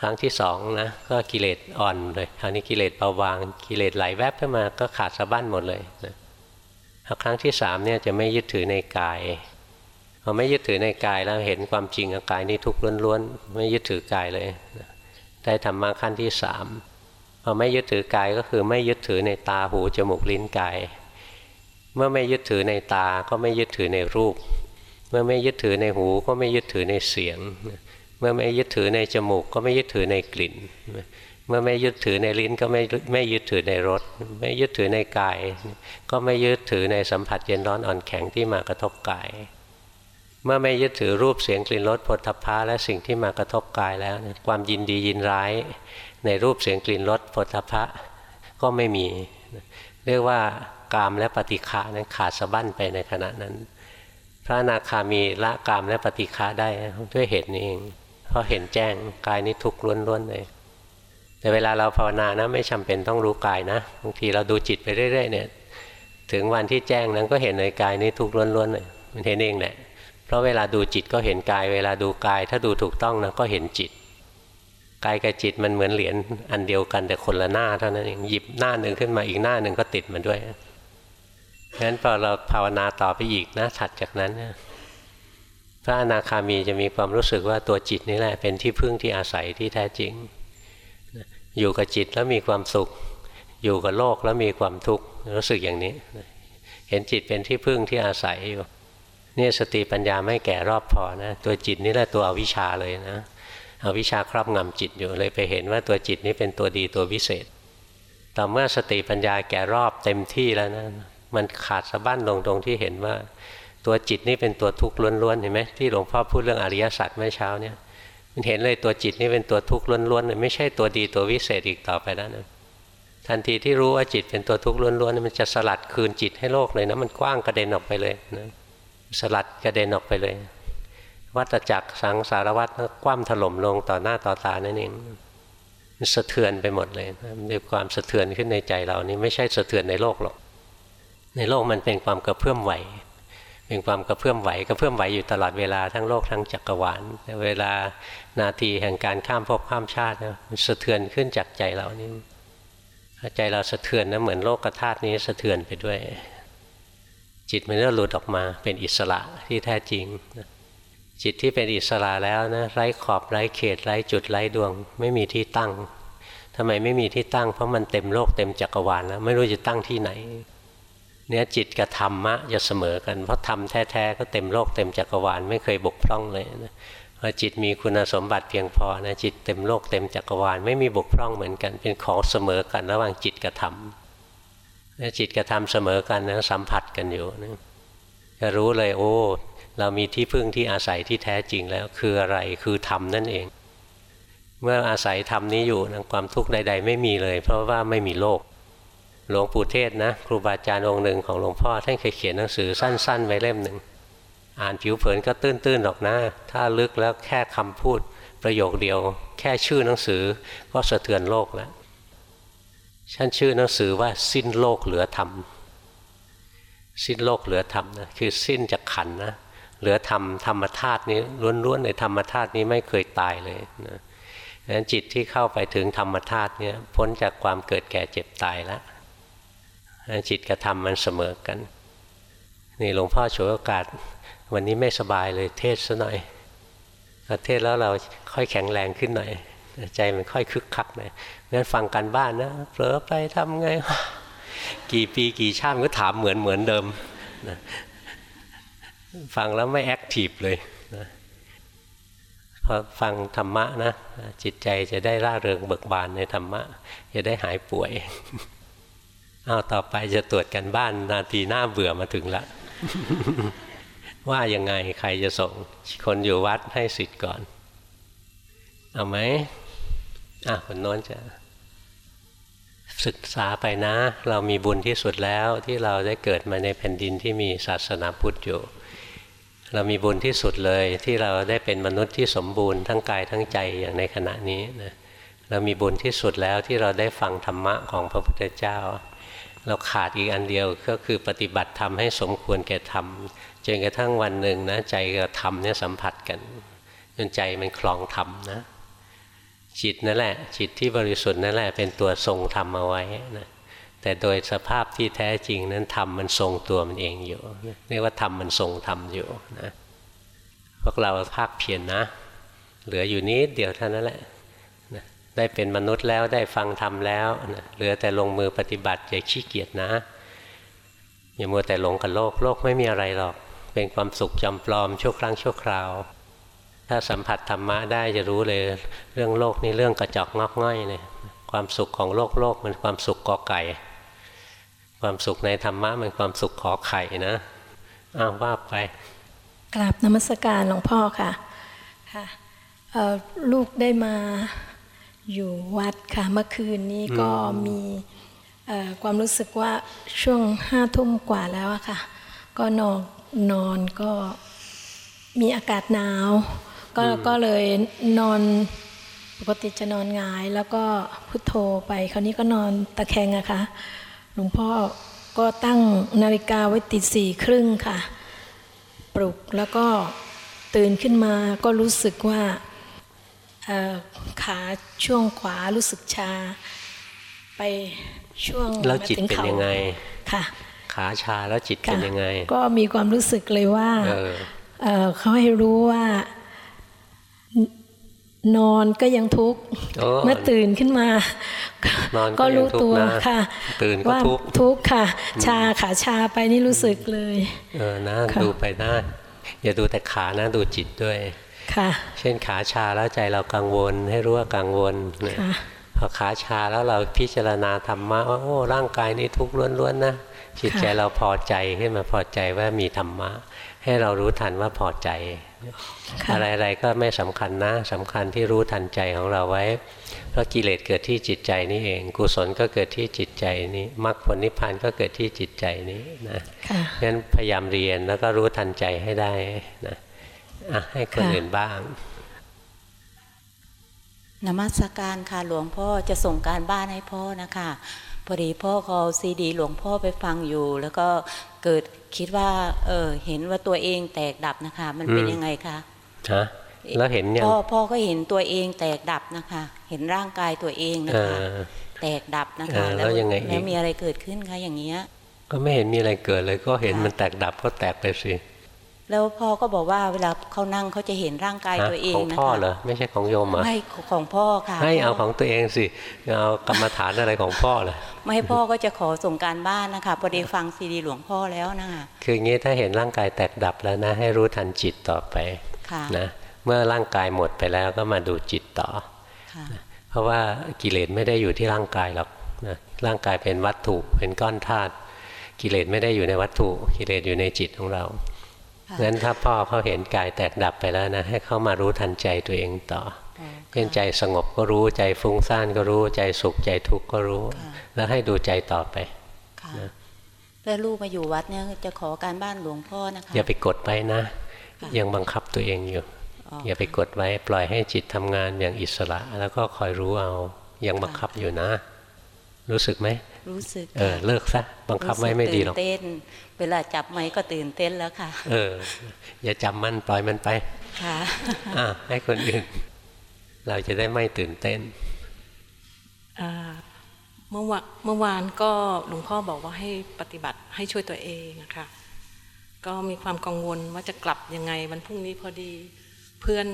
ครั้งที่สองนะก็กิเลสอ่อนเลยคราวนี้กิเลสเบาบางกิเลสไหลแวบขึ้นมาก็ขาดสะบั้นหมดเลยนะครั้งที่สามเนี่ยจะไม่ยึดถือในกายพอไม่ยึดถือในกายแล้วเห็นความจริงกายนี้ทุกข์ล้วนๆไม่ยึดถือ กายเลยได้ธรรมะขั้นที่สาม พอไม่ยึดถือกายก็คือไม่ยึดถือในตาหูจมูกลิ้นกาย เมื่อไม่ยึดถือในตาก็ไม่ยึดถือในรูป เมื่อไม่ยึดถือในหูก็ไม่ยึดถือในเสียง เมื่อไม่ยึดถือในจมูกก็ไม่ยึดถือในกลิ่น เมื่อไม่ยึดถือในลิ้นก็ไม่ไม่ยึดถือในรสไม่ยึดถือในกาย ก็ไม่ยึดถือในสัมผัสเย็นร้อนอ่อนแข็งที่มากระทบกาย เมื่อไม่ยึดถือรูปเสียงกลิ่นรสผลทพะและสิ่งที่มากระทบกายแล้ว ความยินดียินร้าย ในรูปเสียงกลิ่นรสผลทพะก็ไม่มี เรียกว่ากามและปฏิฆานั้นขาดสะบั้นไปในขณะนั้น พระอนาคามีละกามและปฏิฆาได้ด้วยเหตุนี้เองเพราะเห็นแจ้งกายนี้ทุกข์ล้วนๆเลยแต่เวลาเราภาวนานะไม่จาเป็นต้องรู้กายนะบางทีเราดูจิตไปเรื่อยๆเนี่ยถึงวันที่แจ้งนั้นก็เห็นในกายนี้ทุกข์ล้วนๆเลยมันเห็นเองแหละเพราะเวลาดูจิตก็เห็นกาย เวลาดูกาย ถ้าดูถูกต้องนะก็เห็นจิต กายกับจิตมันเหมือนเหรียญอันเดียวกันแต่คนละหน้าเท่านั้นเองหยิบหน้าหนึ่งขึ้นมาอีกหน้าหนึ่งก็ติดมันด้วยงั้นพอเราภาวนาต่อไปอีกนะถัดจากนั้นพระอนาคามีจะมีความรู้สึกว่าตัวจิตนี่แหละเป็นที่พึ่งที่อาศัยที่แท้จริง อยู่กับจิตแล้วมีความสุข อยู่กับโลกแล้วมีความทุกข์รู้สึกอย่างนี้ เห็นจิตเป็นที่พึ่งที่อาศัยอยู่เนี่ยสติปัญญาไม่แก่รอบพอนะตัวจิตนี่แหละตัวอวิชชาเลยนะ เอาวิชาครอบงำจิตอยู่เลยไปเห็นว่าตัวจิตนี้เป็นตัวดีตัววิเศษ ต่อเมื่อสติปัญญาแก่รอบเต็มที่แล้วนะมันขาดสะบั้นลงตรงที่เห็นว่า ตัวจิตนี่เป็นตัวทุกข์ล้วนๆเห็นไหมที่หลวงพ่อพูดเรื่องอริยสัจเมื่อเช้าเนี่ยมันเห็นเลยตัวจิตนี่เป็นตัวทุกข์ล้วนๆไม่ใช่ตัวดีตัววิเศษอีกต่อไปแล้วนะทันทีที่รู้ว่าจิตเป็นตัวทุกข์ล้วนๆมันจะสลัดคืนจิตให้โลกเลยนะมันกว้างกระเด็นออกไปเลยนะสลัดกระเด็นออกไปเลย วัตจักรสังสารวัตรคว่ำถล่มลงต่อหน้าต่อตานั่นเองสะเทือนไปหมดเลยมีความสะเทือนขึ้นในใจเรานี่ไม่ใช่สะเทือนในโลกหรอก ในโลกมันเป็นความกระเพื่อมไหว เป็นความกระเพื่อมไหวกระเพื่อมไหวอยู่ตลอดเวลาทั้งโลกทั้งจักรวาลแต่เวลานาทีแห่งการข้ามภพข้ามชาตินะมันสะเทือนขึ้นจากใจเรานี่ใจเราสะเทือนนะเหมือนโลกธาตุนี้สะเทือนไปด้วย จิตมันก็หลุดออกมาเป็นอิสระที่แท้จริง จิตที่เป็นอิสระแล้วนะไร้ขอบไร้เขตไร้จุดไร้ดวง ไม่มีที่ตั้งทำไมไม่มีที่ตั้ง เพราะมันเต็มโลกเต็มจักรวาลแล้วไม่รู้จะตั้งที่ไหน เนี่ยจิตกับธรรมะจะเสมอกัน เพราะธรรมแท้ๆก็เต็มโลกเต็มจักรวาลไม่เคยบกพร่องเลยนะพอจิตมีคุณสมบัติเพียงพอนะจิตเต็มโลกเต็มจักรวาลไม่มีบกพร่องเหมือนกัน เป็นของเสมอกันระหว่างจิตกับธรรมจิตกับธรรมเสมอกันนะสัมผัสกันอยู่นะจะรู้เลยโอ้ เรามีที่พึ่งที่อาศัยที่แท้จริงแล้ว คืออะไรคือธรรมนั่นเอง เมื่ออาศัยธรรมนี้อยู่นะความทุกข์ใด ๆ ไม่มีเลย เพราะว่าไม่มีโลกหลวงปู่เทศนะครูบาอาจารย์องค์หนึ่งของหลวงพ่อท่านเคยเขียนหนังสือสั้น ๆ ไว้เล่มหนึ่งอ่านผิวเผินก็ตื้นๆหรอกนะ ถ้าลึกแล้วแค่คำพูดประโยคเดียว แค่ชื่อหนังสือก็สะเทือนโลกแล้วฉันชื่อหนังสือว่าสิ้นโลกเหลือธรรมสิ้นโลกเหลือธรรมนะคือสิ้นจากขันนะ เหลือธรรมธรรมธาตุนี้ล้วนๆในธรรมธาตุนี้ไม่เคยตายเลยนะงนั้นจิตที่เข้าไปถึงธรรมธาตุนี้พ้นจากความเกิดแก่เจ็บตายแล้วจิตกับธรรมมันเสมอกัน นี่หลวงพ่อฉวยโอกาส วันนี้ไม่สบายเลยเทศซะหน่อยเทศแล้วเราค่อยแข็งแรงขึ้นหน่อยใจมันค่อยคึกคักหน่อยงั้นฟังกันบ้านนะเผลอไปทำไง กี่ปีกี่ชาติก็ถามเหมือนเหมือนเดิมนะ ฟังแล้วไม่แอคทีฟเลยนะพอฟังธรรมะนะจิตใจจะได้ร่าเริงเบิกบานในธรรมะ จะได้หายป่วยเอาต่อไปจะตรวจกันบ้านนาทีหน้าเบื่อมาถึงล้วว่ายังไงใครจะส่ง คนอยู่วัดให้สิทธิ์ก่อน เอาไหมอะคนโน้นจะ ศึกษาไปนะ เรามีบุญที่สุดแล้วที่เราได้เกิดมาในแผ่นดินที่มีศาสนาพุทธอยู่ เรามีบุญที่สุดเลยที่เราได้เป็นมนุษย์ที่สมบูรณ์ทั้งกายทั้งใจอย่างในขณะนี้นะเรามีบุญที่สุดแล้วที่เราได้ฟังธรรมะของพระพุทธเจ้า เราขาดอีกอันเดียวก็คือปฏิบัติธรรมให้สมควรแก่ธรรมจนกระทั่งวันหนึ่งนะใจกับธรรมเนี่ยสัมผัสกันจนใจมันคลองธรรมนะจิตนั่นแหละ จิตที่บริสุทธิ์นั่นแหละเป็นตัวทรงธรรมเอาไว้นะ แต่โดยสภาพที่แท้จริงนั้นธรรมมันทรงตัวมันเองอยู่เรียกว่าธรรมมันทรงธรรมอยู่นะพวกเราภาคเพียรนนะ เหลืออยู่นิดเดียวเท่านั้นแหละนะได้เป็นมนุษย์แล้วได้ฟังธรรมแล้วนะเหลือแต่ลงมือปฏิบัติอย่าขี้เกียจนะ อย่ามัวแต่หลงกับโลกโลกไม่มีอะไรหรอก เป็นความสุขจำปลอมชั่วครั้งชั่วคราว ถ้าสัมผัสธรรมะได้จะรู้เลยเรื่องโลกนี่เรื่องกระจอกงอกง่อยเลยความสุขของโลกโลกมันความสุขกอไก่ ความสุขในธรรมะมันความสุขขอไข่นะอ้าวว่าไปกราบนมัสการหลวงพ่อค่ะค่ะลูกได้มาอยู่วัดค่ะเมื่อคืนนี้ก็มีความรู้สึกว่าช่วงห้าทุ่มกว่าแล้วอะค่ะ ก็นอนนอนก็มีอากาศหนาว ก็ก็เลยนอนปกติจะนอนงาย แล้วก็พุทโธไป คราวนี้ก็นอนตะแคงอะค่ะ หลวงพ่อก็ตั้งนาฬิกาไว้ติดสี่ครึ่งค่ะ ปลุกแล้วก็ตื่นขึ้นมาก็รู้สึกว่าขาช่วงขวารู้สึกชา ไปช่วงแล้วจิตเป็นยังไงค่ะ ขาชาแล้วจิตเป็นยังไง ก็มีความรู้สึกเลยว่าเขาให้รู้ว่า นอนก็ยังทุกข์เมื่อตื่นขึ้นมา ก็รู้ตัวค่ะ ตื่นก็ทุกข์ทุกข์ค่ะ ชาขาชาไปนี่รู้สึกเลย เออนะดูไปนะอย่าดูแต่ขานะดูจิตด้วยค่ะ เช่นขาชาแล้วใจเรากังวลให้รู้ว่ากังวลพอขาชาแล้วเราพิจารณาธรรมะว่าโอ้ร่างกายนี้ทุกข์ล้วนๆนะ จิตใจเราพอใจขึ้นมาพอใจว่ามีธรรมะ ให้เรารู้ทันว่าพอใจ อะไรๆก็ไม่สำคัญนะสำคัญที่รู้ทันใจของเราไว้ เพราะกิเลสเกิดที่จิตใจนี่เอง กุศลก็เกิดที่จิตใจนี้มรรคผลนิพพานก็เกิดที่จิตใจนี้นะงั้นพยายามเรียนแล้วก็รู้ทันใจให้ได้นะอะให้คนอื่นบ้างนมัสการค่ะหลวงพ่อจะส่งการบ้านให้พ่อนะคะ พอดีพ่อเขาซีดี หลวงพ่อไปฟังอยู่ แล้วก็เกิดคิดว่า เออเห็นว่าตัวเองแตกดับนะคะ มันเป็นอืมยังไงคะฮะแล้วเห็นยังพ่อพ่อก็เห็นตัวเองแตกดับนะคะ เห็นร่างกายตัวเองนะเอคะอแตกดับนะคะเออแล้วยังไงอีกแล้วมีอะไรเกิดขึ้นคะอย่างเงี้ยก็ไม่เห็นมีอะไรเกิดเลย ก็เห็นค่ะมันแตกดับก็แตกไปสิ แล้วพ่อก็บอกว่าเวลาเขานั่งเขาจะเห็นร่างกายฮะตัวเองของนะคะพ่อเหรอไม่ใช่ของโยมเหรอไม่ของพ่อค่ะให้เอาของตัวเองสิเอากรรมฐานอะไรของพ่อเหรอไม่พ่อก็จะขอส่งการบ้านนะคะพอดีฟังซีดีหลวงพ่อแล้วนะคะคืออย่างนี้ถ้าเห็นร่างกายแตกดับแล้วนะ ให้รู้ทันจิตต่อไปค่ะนะเมื่อร่างกายหมดไปแล้วก็มาดูจิตต่อค่ะเพราะว่ากิเลสไม่ได้อยู่ที่ร่างกายหรอกนะร่างกายเป็นวัตถุเป็นก้อนธาตุกิเลสไม่ได้อยู่ในวัตถุ กิเลสอยู่ในจิตของเราค่ะ งั้นถ้าพ่อเขาเห็นกายแตกดับไปแล้วนะให้เขามารู้ทันใจตัวเองต่ออ๋อเช่นใจสงบก็รู้ใจฟุ้งซ่านก็รู้ใจสุขใจทุกข์ก็รู้ค่ะแล้วให้ดูใจต่อไปค่ะแล้วลูกมาอยู่วัดเนี่ยจะขอการบ้านหลวงพ่อนะคะอย่าไปกดไว้นะค่ะยังบังคับตัวเองอยู่อ๋ออย่าไปกดไว้ปล่อยให้จิตทำงานอย่างอิสระ แล้วก็คอยรู้เอายังบังคับอยู่นะ รู้สึกไหมรู้สึกเออเลิกซะบังคับไว้ไม่ดีหรอกตื่นเต้น เวลาจับไม้ก็ตื่นเต้นแล้วค่ะ เออ อย่าจำมันปล่อยมันไปค่ะอะให้คนอื่น เราจะได้ไม่ตื่นเต้นอ่าเมื่อวานเมื่อวานก็หลวงพ่อบอกว่าให้ปฏิบัติให้ช่วยตัวเองนะคะก็มีความกังวลว่าจะกลับยังไงวันพรุ่งนี้พอดี เพื่อน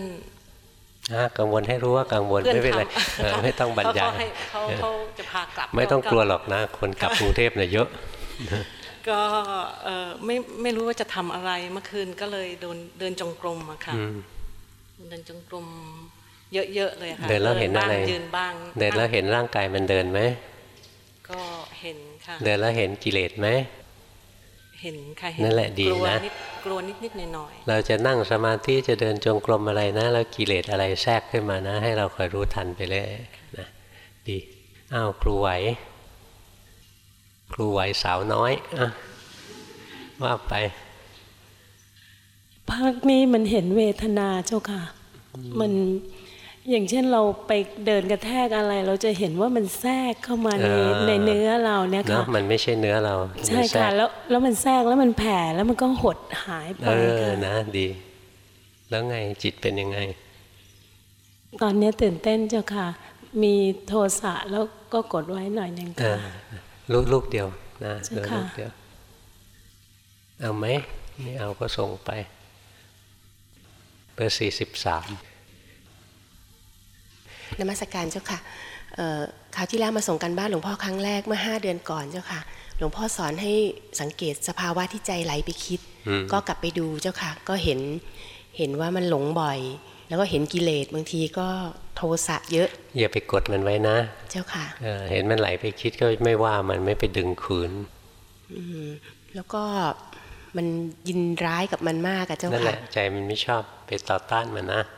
อะกังวลให้รู้ว่ากังวลเพื่อนไม่เป็นไรทำเออไม่ต้องบรรยายเขาให้เขาเขาจะพากลับ ไม่ต้องกลัวหรอกนะ คนกลับกรุงเทพเนี่ยเยอะ ก็เออไม่ไม่รู้ว่าจะทำอะไรเมื่อคืนก็เลยเดินเดินจงกรมอะค่ะอืมเดินจงกรมเยอะๆเลยค่ะเดินแล้วเห็นอะไรบ้างยืนบ้างเดินแล้วเห็นร่างกายมันเดินไหมก็เห็นค่ะเดินแล้วเห็นกิเลสไหม เห็นค่ะเห็นนั่นแหละดีกลัวนะนิดกลัวนิดนิดๆหน่อยๆเราจะนั่งสมาธิจะเดินจงกรมอะไรนะแล้วกิเลสอะไรแทรกขึ้นมานะ ให้เราคอยรู้ทันไปเลยนะดีอ้าวครูไหว ครูไหวสาวน้อยอะว่าไปภาคนี้มันเห็นเวทนาเจ้าค่ะ มัน อย่างเช่นเราไปเดินกระแทกอะไร เราจะเห็นว่ามันแทรกเข้ามาในเออในเนื้อเราเนี่ยเนาะค่ะมันไม่ใช่เนื้อเรา ใช่มันแทรค่ะกแล้วแล้วมันแทรกแล้วมันแผ่แล้วมันก็หดหายไปเออค่ะนะดี แล้วไงจิตเป็นยังไง ตอนนี้ตื่นเต้นเจ้าค่ะ มีโทสะแล้วก็กดไว้หน่อยหนึ่งเอค่ะอลูกลูกเดียวนะเจ้าเหลือค่ะลูกเดียวเอาไหมไม่เอาก็ส่งไปเบอร์สี่สิบสาม นมัสการเจ้าค่ะเอ่อคราวที่แล้วมาส่งกันบ้านหลวงพ่อครั้งแรกเมื่อ5เดือนก่อนเจ้าค่ะ หลวงพ่อสอนให้สังเกตสภาวะที่ใจไหลไปคิดอืมก็กลับไปดูเจ้าค่ะ ก็เห็นเห็นว่ามันหลงบ่อย แล้วก็เห็นกิเลสบางทีก็โทสะเยอะ อย่าไปกดมันไว้นะ เจ้าค่ะเออเห็นมันไหลไปคิดก็ไม่ว่ามันไม่ไปดึงคืนอืมแล้วก็มันยินร้ายกับมันมากอะเจ้านั่นแหค่ะละใจมันไม่ชอบไปต่อต้านมันนะเจ้าค่ะ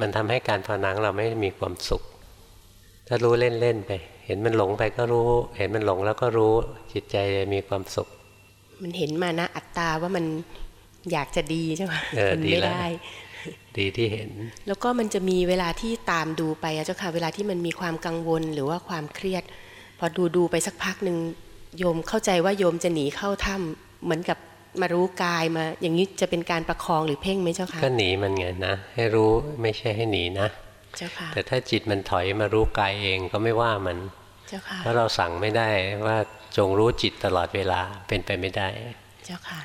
มันทำให้การภาวนาของเราไม่มีความสุข ถ้ารู้เล่นๆไป เห็นมันหลงไปก็รู้ เห็นมันหลงแล้วก็รู้จิตใจจะมีความสุข มันเห็นมานะอัตตาว่ามันอยากจะดีเจ้าค่ะเออมันดีไม่แล้วได้ ดีที่เห็น แล้วก็มันจะมีเวลาที่ตามดูไปอะเจ้าค่ะ เวลาที่มันมีความกังวลหรือว่าความเครียด พอดูดูไปสักพักหนึ่งโยมเข้าใจว่าโยมจะหนีเข้าถ้ำเหมือนกับ มารู้กายมา อย่างนี้จะเป็นการประคองหรือเพ่งไหมเจ้าค่ะก็หนีมันไงนะให้รู้ไม่ใช่ให้หนีนะเจ้าค่ะแต่ถ้าจิตมันถอยมารู้กายเองก็ไม่ว่ามันเจ้าค่ะเพราะเราสั่งไม่ได้ว่าจงรู้จิตตลอดเวลาเป็นไปไม่ได้ เจ้าค่ะ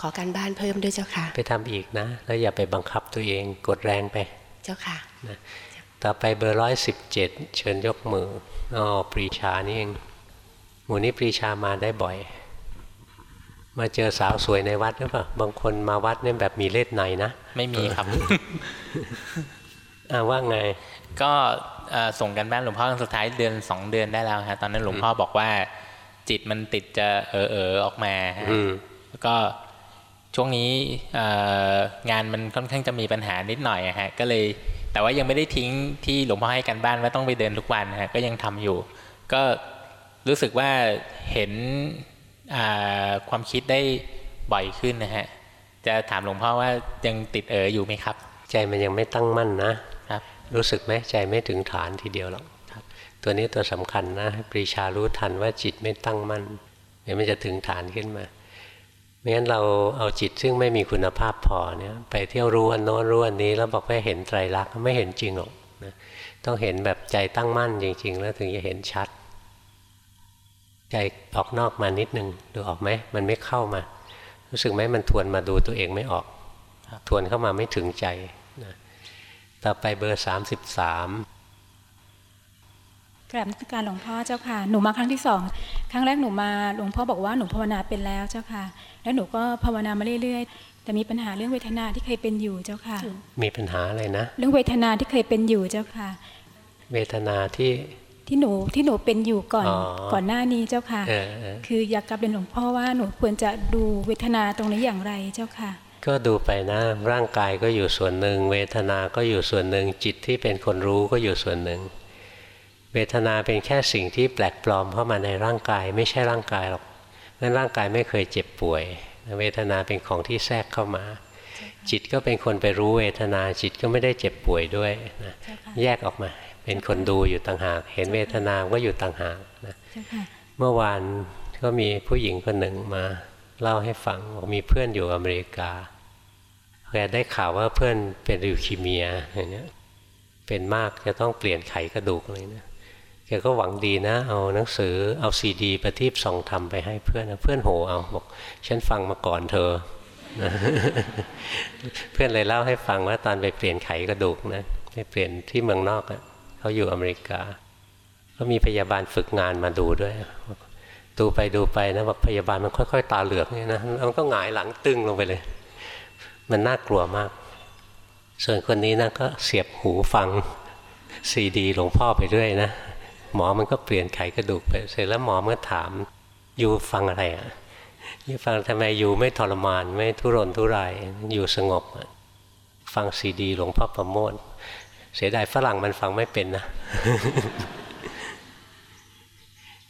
ขอการบ้านเพิ่มด้วยเจ้าค่ะ ไปทำอีกนะ แล้วอย่าไปบังคับตัวเองกดแรงไป เจ้าค่ะต่อไปเบอร์ร้อยสิบเจ็ดเชิญยกมืออ๋อปรีชานี่เองหมู่นี้ปรีชามาได้บ่อย มาเจอสาวสวยในวัดหรือเปล่าบางคนมาวัดเนี่ยแบบมีเล่ห์ในนะไม่มีครับอ่าว่าไง ก็เอ่อส่งกันบ้านหลวงพ่อครั้งสุดท้ายเดือนสองเดือนได้แล้วฮะตอนนั้นหลวงพ่อบอกว่า จิตมันติดจะเออเออออกมาฮะอืมแล้วก็ช่วงนี้เอ่องานมันค่อนข้างจะมีปัญหานิดหน่อยอะฮะก็เลย แต่ว่ายังไม่ได้ทิ้งที่หลวงพ่อให้กันบ้านว่าต้องไปเดินทุกวันฮะก็ยังทำอยู่ ก็รู้สึกว่าเห็นอ่า ความคิดได้บ่อยขึ้นนะฮะ จะถามหลวงพ่อว่ายังติดเอออยู่ไหมครับ ใจมันยังไม่ตั้งมั่นนะครับ รู้สึกไหมใจไม่ถึงฐานทีเดียวหรอกครับตัวนี้ตัวสำคัญนะให้ปรีชารู้ทันว่าจิตไม่ตั้งมั่นเดี๋ยวมันจะถึงฐานขึ้นมาไม่งั้นเราเอาจิตซึ่งไม่มีคุณภาพพอเนี่ยไปเที่ยวรู้อันโน้นรู้อันนี้ แล้วบอกว่าเห็นไตรลักษณ์ไม่เห็นจริงหรอกนะต้องเห็นแบบใจตั้งมั่นจริง ๆ แล้วถึงจะเห็นชัด ใจออกนอกมานิดนึงดูออกไหมมันไม่เข้ามา รู้สึกไหมมันทวนมาดูตัวเองไม่ออก ทวนเข้ามาไม่ถึงใจนะต่อไปเบอร์สามสิบสามกราบนมัสการหลวงพ่อเจ้าค่ะ หนูมาครั้งที่สองครั้งแรกหนูมาหลวงพ่อบอกว่าหนูภาวนาเป็นแล้วเจ้าค่ะ แล้วหนูก็ภาวนามาเรื่อยๆ แต่มีปัญหาเรื่องเวทนาที่เคยเป็นอยู่เจ้าค่ะ มีปัญหาอะไรนะ เรื่องเวทนาที่เคยเป็นอยู่เจ้าค่ะ เวทนาที่ ที่หนูที่หนูเป็นอยู่ก่อนอ๋อก่อนหน้านี้เจ้าค่ะเออเออคืออยากกลับเรียนหลวงพ่อว่าหนูควรจะดูเวทนาตรงนี้อย่างไรเจ้าค่ะ ก็ดูไปนะร่างกายก็อยู่ส่วนหนึ่ง เวทนาก็อยู่ส่วนหนึ่ง จิตที่เป็นคนรู้ก็อยู่ส่วนหนึ่ง เวทนาเป็นแค่สิ่งที่แปลกปลอมเข้ามาในร่างกายไม่ใช่ร่างกายหรอกงั้นร่างกายไม่เคยเจ็บป่วย เวทนาเป็นของที่แทรกเข้ามา จิตก็เป็นคนไปรู้เวทนาจิตก็ไม่ได้เจ็บป่วยด้วยนะเจ้าค่ะแยกออกมา เป็นคนดูอยู่ต่างหาก เห็นเวทนาก็อยู่ต่างหากนะเจ้าค่ะเมื่อวานก็มีผู้หญิงคนหนึ่งมาเล่าให้ฟังบอกมีเพื่อนอยู่อเมริกาแกได้ข่าวว่าเพื่อนเป็นลิวคีเมียอย่างเงี้ยเป็นมากจะต้องเปลี่ยนไขกระดูกเลยนะแกก็หวังดีนะ เอาหนังสือเอาซีดีประทีปส่องทำไปให้เพื่อนนะเพื่อนโหเอาบอกฉันฟังมาก่อนเธอนะเพื่อนเลยเล่าให้ฟังว่าตอนไปเปลี่ยนไขกระดูกนะไปเปลี่ยนที่เมืองนอกอะ เขาอยู่อเมริกา ก็มีพยาบาลฝึกงานมาดูด้วย ดูไปดูไปนะบอกพยาบาลมันค่อย ๆ ตาเหลือกเนี่ยนะแล้วมันก็หงายหลังตึงลงไปเลย มันน่ากลัวมาก ส่วนคนนี้นะก็เสียบหูฟังซีดีหลวงพ่อไปเรื่อยนะหมอมันก็เปลี่ยนไขกระดูกไปเสร็จแล้วหมอมันก็ถามอยู่ฟังอะไรอะอยู่ฟังทำไมอยู่ไม่ทรมานไม่ทุรนทุรายอยู่สงบ ฟังซีดีหลวงพ่อประโมท เสียดายฝรั่งมันฟังไม่เป็นนะ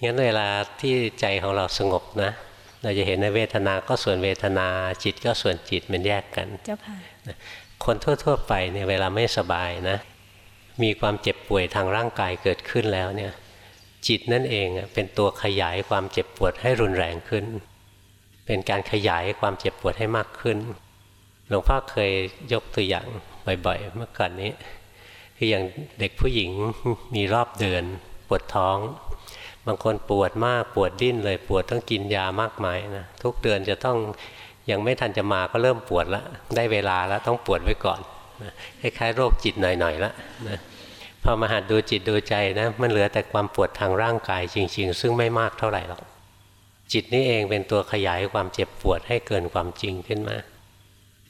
งั้นเวลาที่ใจของเราสงบนะ เราจะเห็นในเวทนาก็ส่วนเวทนาจิตก็ส่วนจิตมันแยกกัน เจ้าค่ะคนทั่ว ๆ ไปเนี่ยเวลาไม่สบายนะ มีความเจ็บป่วยทางร่างกายเกิดขึ้นแล้วเนี่ย จิตนั่นเองอะเป็นตัวขยายความเจ็บปวดให้รุนแรงขึ้น เป็นการขยายความเจ็บปวดให้มากขึ้น หลวงพ่อเคยยกตัวอย่างบ่อยๆเมื่อก่อนนี้ คืออย่างเด็กผู้หญิงมีรอบเดือนปวดท้อง บางคนปวดมากปวดดิ้นเลยปวดต้องกินยามากมายนะทุกเดือนจะต้องยังไม่ทันจะมาก็เริ่มปวดแล้วได้เวลาแล้วต้องปวดไว้ก่อนนะคล้ายๆโรคจิตหน่อยๆแล้วนะพอมาหัดดูจิตดูใจนะมันเหลือแต่ความปวดทางร่างกายจริง ๆ ซึ่งไม่มากเท่าไหร่หรอกจิตนี่เองเป็นตัวขยายความเจ็บปวดให้เกินความจริงขึ้นมา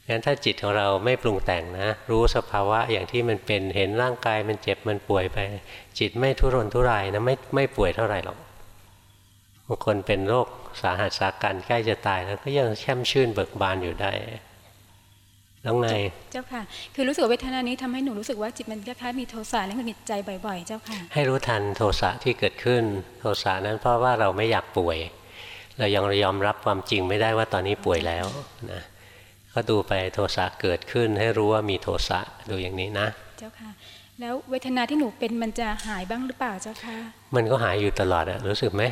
งั้นถ้าจิตของเราไม่ปรุงแต่งนะ รู้สภาวะอย่างที่มันเป็นเห็นร่างกายมันเจ็บมันป่วยไป จิตไม่ทุรนทุรายนะไม่ไม่ป่วยเท่าไหร่หรอกบางคนเป็นโรคสาหัสสากันใกล้จะตายแล้วก็ยังแช่มชื่นเบิกบานอยู่ได้แล้วไงเจ้าค่ะ คือรู้สึกว่าเวทนานี้ทำให้หนูรู้สึกว่าจิตมันคล้ายๆมีโทสะและหงุดหงิดใจบ่อยๆ เจ้าค่ะ ให้รู้ทันโทสะที่เกิดขึ้น โทสะนั้นเพราะว่าเราไม่อยากป่วย เรายังยอมรับความจริงไม่ได้ว่าตอนนี้ป่วยแล้วนะ ก็ดูไปโทสะเกิดขึ้นให้รู้ว่ามีโทสะดูอย่างนี้นะ เจ้าค่ะแล้วเวทนาที่หนูเป็นมันจะหายบ้างหรือเปล่าเจ้าค่ะมันก็หายอยู่ตลอดอะรู้สึกไหม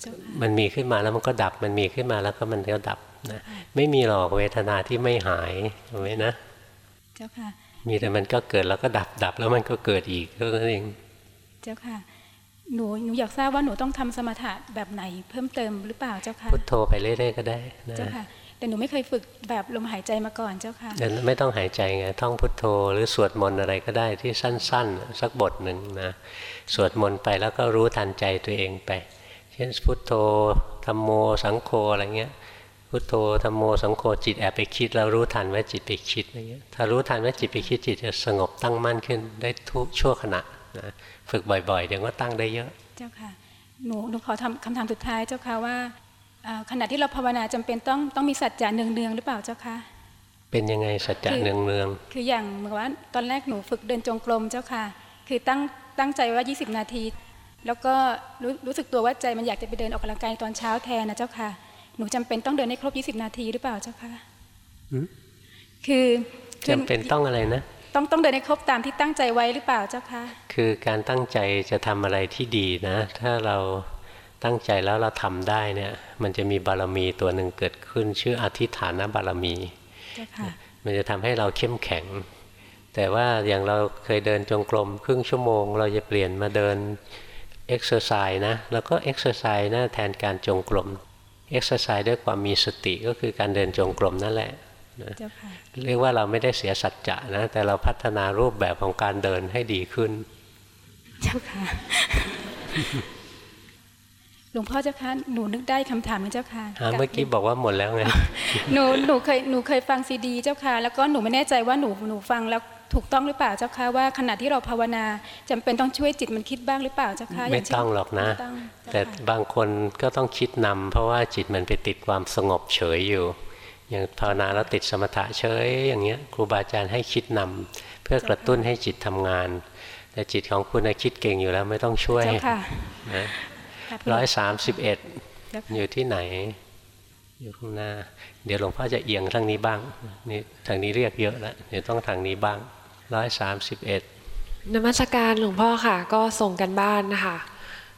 เจ้าค่ะมันมีขึ้นมาแล้วมันก็ดับมันมีขึ้นมาแล้วก็มันก็ดับนะไม่มีหรอกเวทนาที่ไม่หายเห็นไหมนะ เจ้าค่ะ มีแต่มันก็เกิดแล้วก็ดับดับแล้วมันก็เกิดอีกก็นั่นเองเจ้าค่ะหนูหนูอยากทราบว่าหนูต้องทำสมถะแบบไหนเพิ่มเติมหรือเปล่าเจ้าค่ะพุทโธไปเรื่อยๆก็ได้นะเจ้าค่ะ แต่หนูไม่เคยฝึกแบบลมหายใจมาก่อนเจ้าค่ะเดี๋ยวไม่ต้องหายใจไงท่องพุทโธ หรือสวดมนต์อะไรก็ได้ที่สั้น ๆ สักบทหนึ่งนะสวดมนต์ไปแล้วก็รู้ทันใจตัวเองไป เช่นพุทโธธรรมโมสังโฆอะไรเงี้ยพุทโธธรรมโมสังโฆจิตแอบไปคิดแล้วรู้ทันว่าจิตไปคิดอะไรเงี้ยถ้ารู้ทันว่าจิตไปคิดจิตจะสงบตั้งมั่นขึ้นได้ทุกชั่วขณะนะฝึกบ่อยๆเดี๋ยวก็ตั้งได้เยอะ เจ้าค่ะหนูหนูขอทำคำถามสุดท้ายเจ้าค่ะว่าเอ่อ ขณะที่เราภาวนาจำเป็นต้องต้องมีสัจจะเนืองๆหรือเปล่าเจ้าค่ะเป็นยังไงสัจจะคือเนืองคืออย่างเหมือนว่าตอนแรกหนูฝึกเดินจงกรมเจ้าค่ะ คือตั้งตั้งใจว่า 20 นาที แล้วก็รู้รู้สึกตัวว่าใจมันอยากจะไปเดินออกกำลังกายตอนเช้าแทนนะเจ้าค่ะ หนูจำเป็นต้องเดินให้ครบ 20 นาทีหรือเปล่าเจ้าค่ะหืมคือๆคือจำเป็นต้องอะไรนะต้องต้องเดินให้ครบตามที่ตั้งใจไว้หรือเปล่าเจ้าคะคือการตั้งใจจะทำอะไรที่ดีนะ ถ้าเรา ตั้งใจแล้วเราทำได้เนี่ย มันจะมีบารมีตัวหนึ่งเกิดขึ้น ชื่ออธิษฐานบารมีเจ้าค่ะมันจะทำให้เราเข้มแข็ง แต่ว่าอย่างเราเคยเดินจงกรมครึ่งชั่วโมง เราจะเปลี่ยนมาเดินเอ็กซ์ไซส์นะแล้วก็เอ็กซ์ไซส์นะแทนการจงกรมเอ็กซ์ไซส์ด้วยความมีสติก็คือการเดินจงกรมนั่นแหละนะเจ้าค่ะเรียกว่าเราไม่ได้เสียสัจจะนะ แต่เราพัฒนารูปแบบของการเดินให้ดีขึ้น เจ้าค่ะ หลวงพ่อเจ้าค่ะหนูนึกได้คำถามนึงเจ้าค่ะอ่าเมื่อกี้บอกว่าหมดแล้วไงหนูหนูเคยหนูเคยฟังซีดี เจ้าค่ะ แล้วก็หนูไม่แน่ใจว่าหนูหนูฟังแล้วถูกต้องหรือเปล่าเจ้าค่ะว่าขณะที่เราภาวนาจำเป็นต้องช่วยจิตมันคิดบ้างหรือเปล่าเจ้าค่ะไม่ย่าเช่นต้องหรอกนะไม่ต้องเจ้าแต่ค่ะบางคนก็ต้องคิดนำเพราะว่าจิตมันไปติดความสงบเฉยอยู่ อย่างภาวนาแล้วติดสมถะเฉยอย่างเงี้ยครูบาอาจารย์ให้คิดนำเพื่อกระตุ้นให้จิตทำงาน แต่จิตของคุณน่ะคิดเก่งอยู่แล้วไม่ต้องช่วยเจ้าค่ะนะค่ะ ร้อยสามสิบเอ็ดเจ้าค่ะอยู่ที่ไหน อยู่ข้างหน้า เดี๋ยวหลวงพ่อจะเอียงทางนี้บ้างนี่ทางนี้เรียกเยอะแล้วเดี๋ยวต้องทางนี้บ้างร้อยสามสิบเอ็ดนมัสการหลวงพ่อค่ะ ก็ส่งกันบ้านนะคะ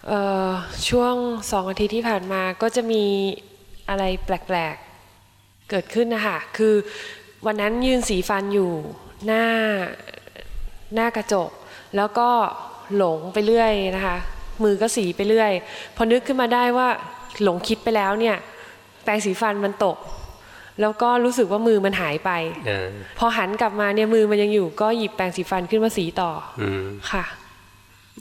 เอ่อช่วงสองอาทิตย์ที่ผ่านมาก็จะมีอะไรแปลกๆ เกิดขึ้นนะคะคือวันนั้นยืนสีฟันอยู่หน้าหน้ากระจก แล้วก็หลงไปเรื่อยนะคะ มือก็สีไปเรื่อย พอนึกขึ้นมาได้ว่าหลงคิดไปแล้วเนี่ยแปรงสีฟันมันตก แล้วก็รู้สึกว่ามือมันหายไปเออพอหันกลับมาเนี่ยมือมันยังอยู่ก็หยิบแปรงสีฟันขึ้นมาสีต่ออืมค่ะ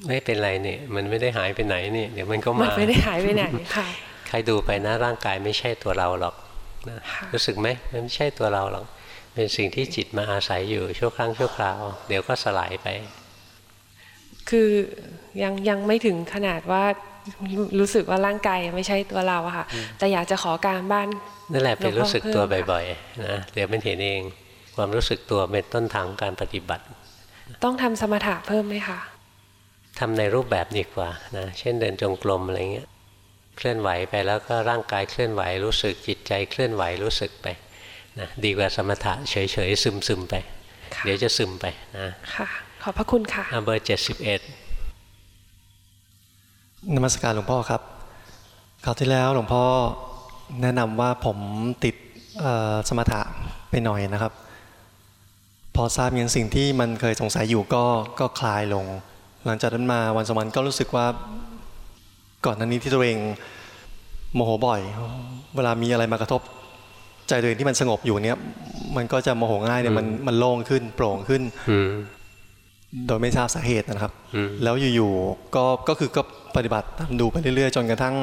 ไม่เป็นไรเนี่ย มันไม่ได้หายไปไหนนี่เดี๋ยวมันก็มันมาไม่ได้หายไปไหนค่ะใครดูไปนะร่างกายไม่ใช่ตัวเราหรอกนะค่ะรู้สึกไหมมันไม่ใช่ตัวเราหรอกเป็นสิ่งที่จิตมาอาศัยอยู่ชั่วครั้งชั่วคราว เดี๋ยวก็สลายไป คือ ยังยังไม่ถึงขนาดว่ารู้สึกว่าร่างกายไม่ใช่ตัวเราอะค่ะ แต่อยากจะขอการบ้านนั่นแหละไปรู้สึกตัวเพิ่มค่ะบ่อยๆนะเดี๋ยวมันเห็นเอง ความรู้สึกตัวเป็นต้นทางการปฏิบัติ ต้องทำสมถะเพิ่มไหมคะทำในรูปแบบดีกว่านะเช่นเดินจงกรมอะไรเงี้ยเคลื่อนไหวไปแล้วก็ร่างกายเคลื่อนไหวรู้สึกจิตใจเคลื่อนไหวรู้สึกไปนะดีกว่าสมถะเฉยๆซึมๆไปค่ะเดี๋ยวจะซึมไปนะค่ะขอบพระคุณค่ะอะเบอร์เจ็ดสิบเอ็ด นมัสการหลวงพ่อครับคราวที่แล้วหลวงพ่อแนะนำว่าผมติดสมถะไปหน่อยนะครับ พอทราบอย่างสิ่งที่มันเคยสงสัยอยู่ก็ก็คลายลง หลังจากนั้นมาวันสองวันก็รู้สึกว่าก่อนหน้านี้ที่ตัวเองโมโหบ่อย เวลามีอะไรมากระทบใจตัวเองที่มันสงบอยู่เนี่ยมันก็จะโมโหง่ายเนี่ยมันมันโล่งขึ้นโปร่งขึ้นอื โดยไม่ทราบสาเหตุนะครับอืมแล้วอยู่ๆก็ก็คือก็ปฏิบัติตามดูไปเรื่อยๆ จนกระทั่ง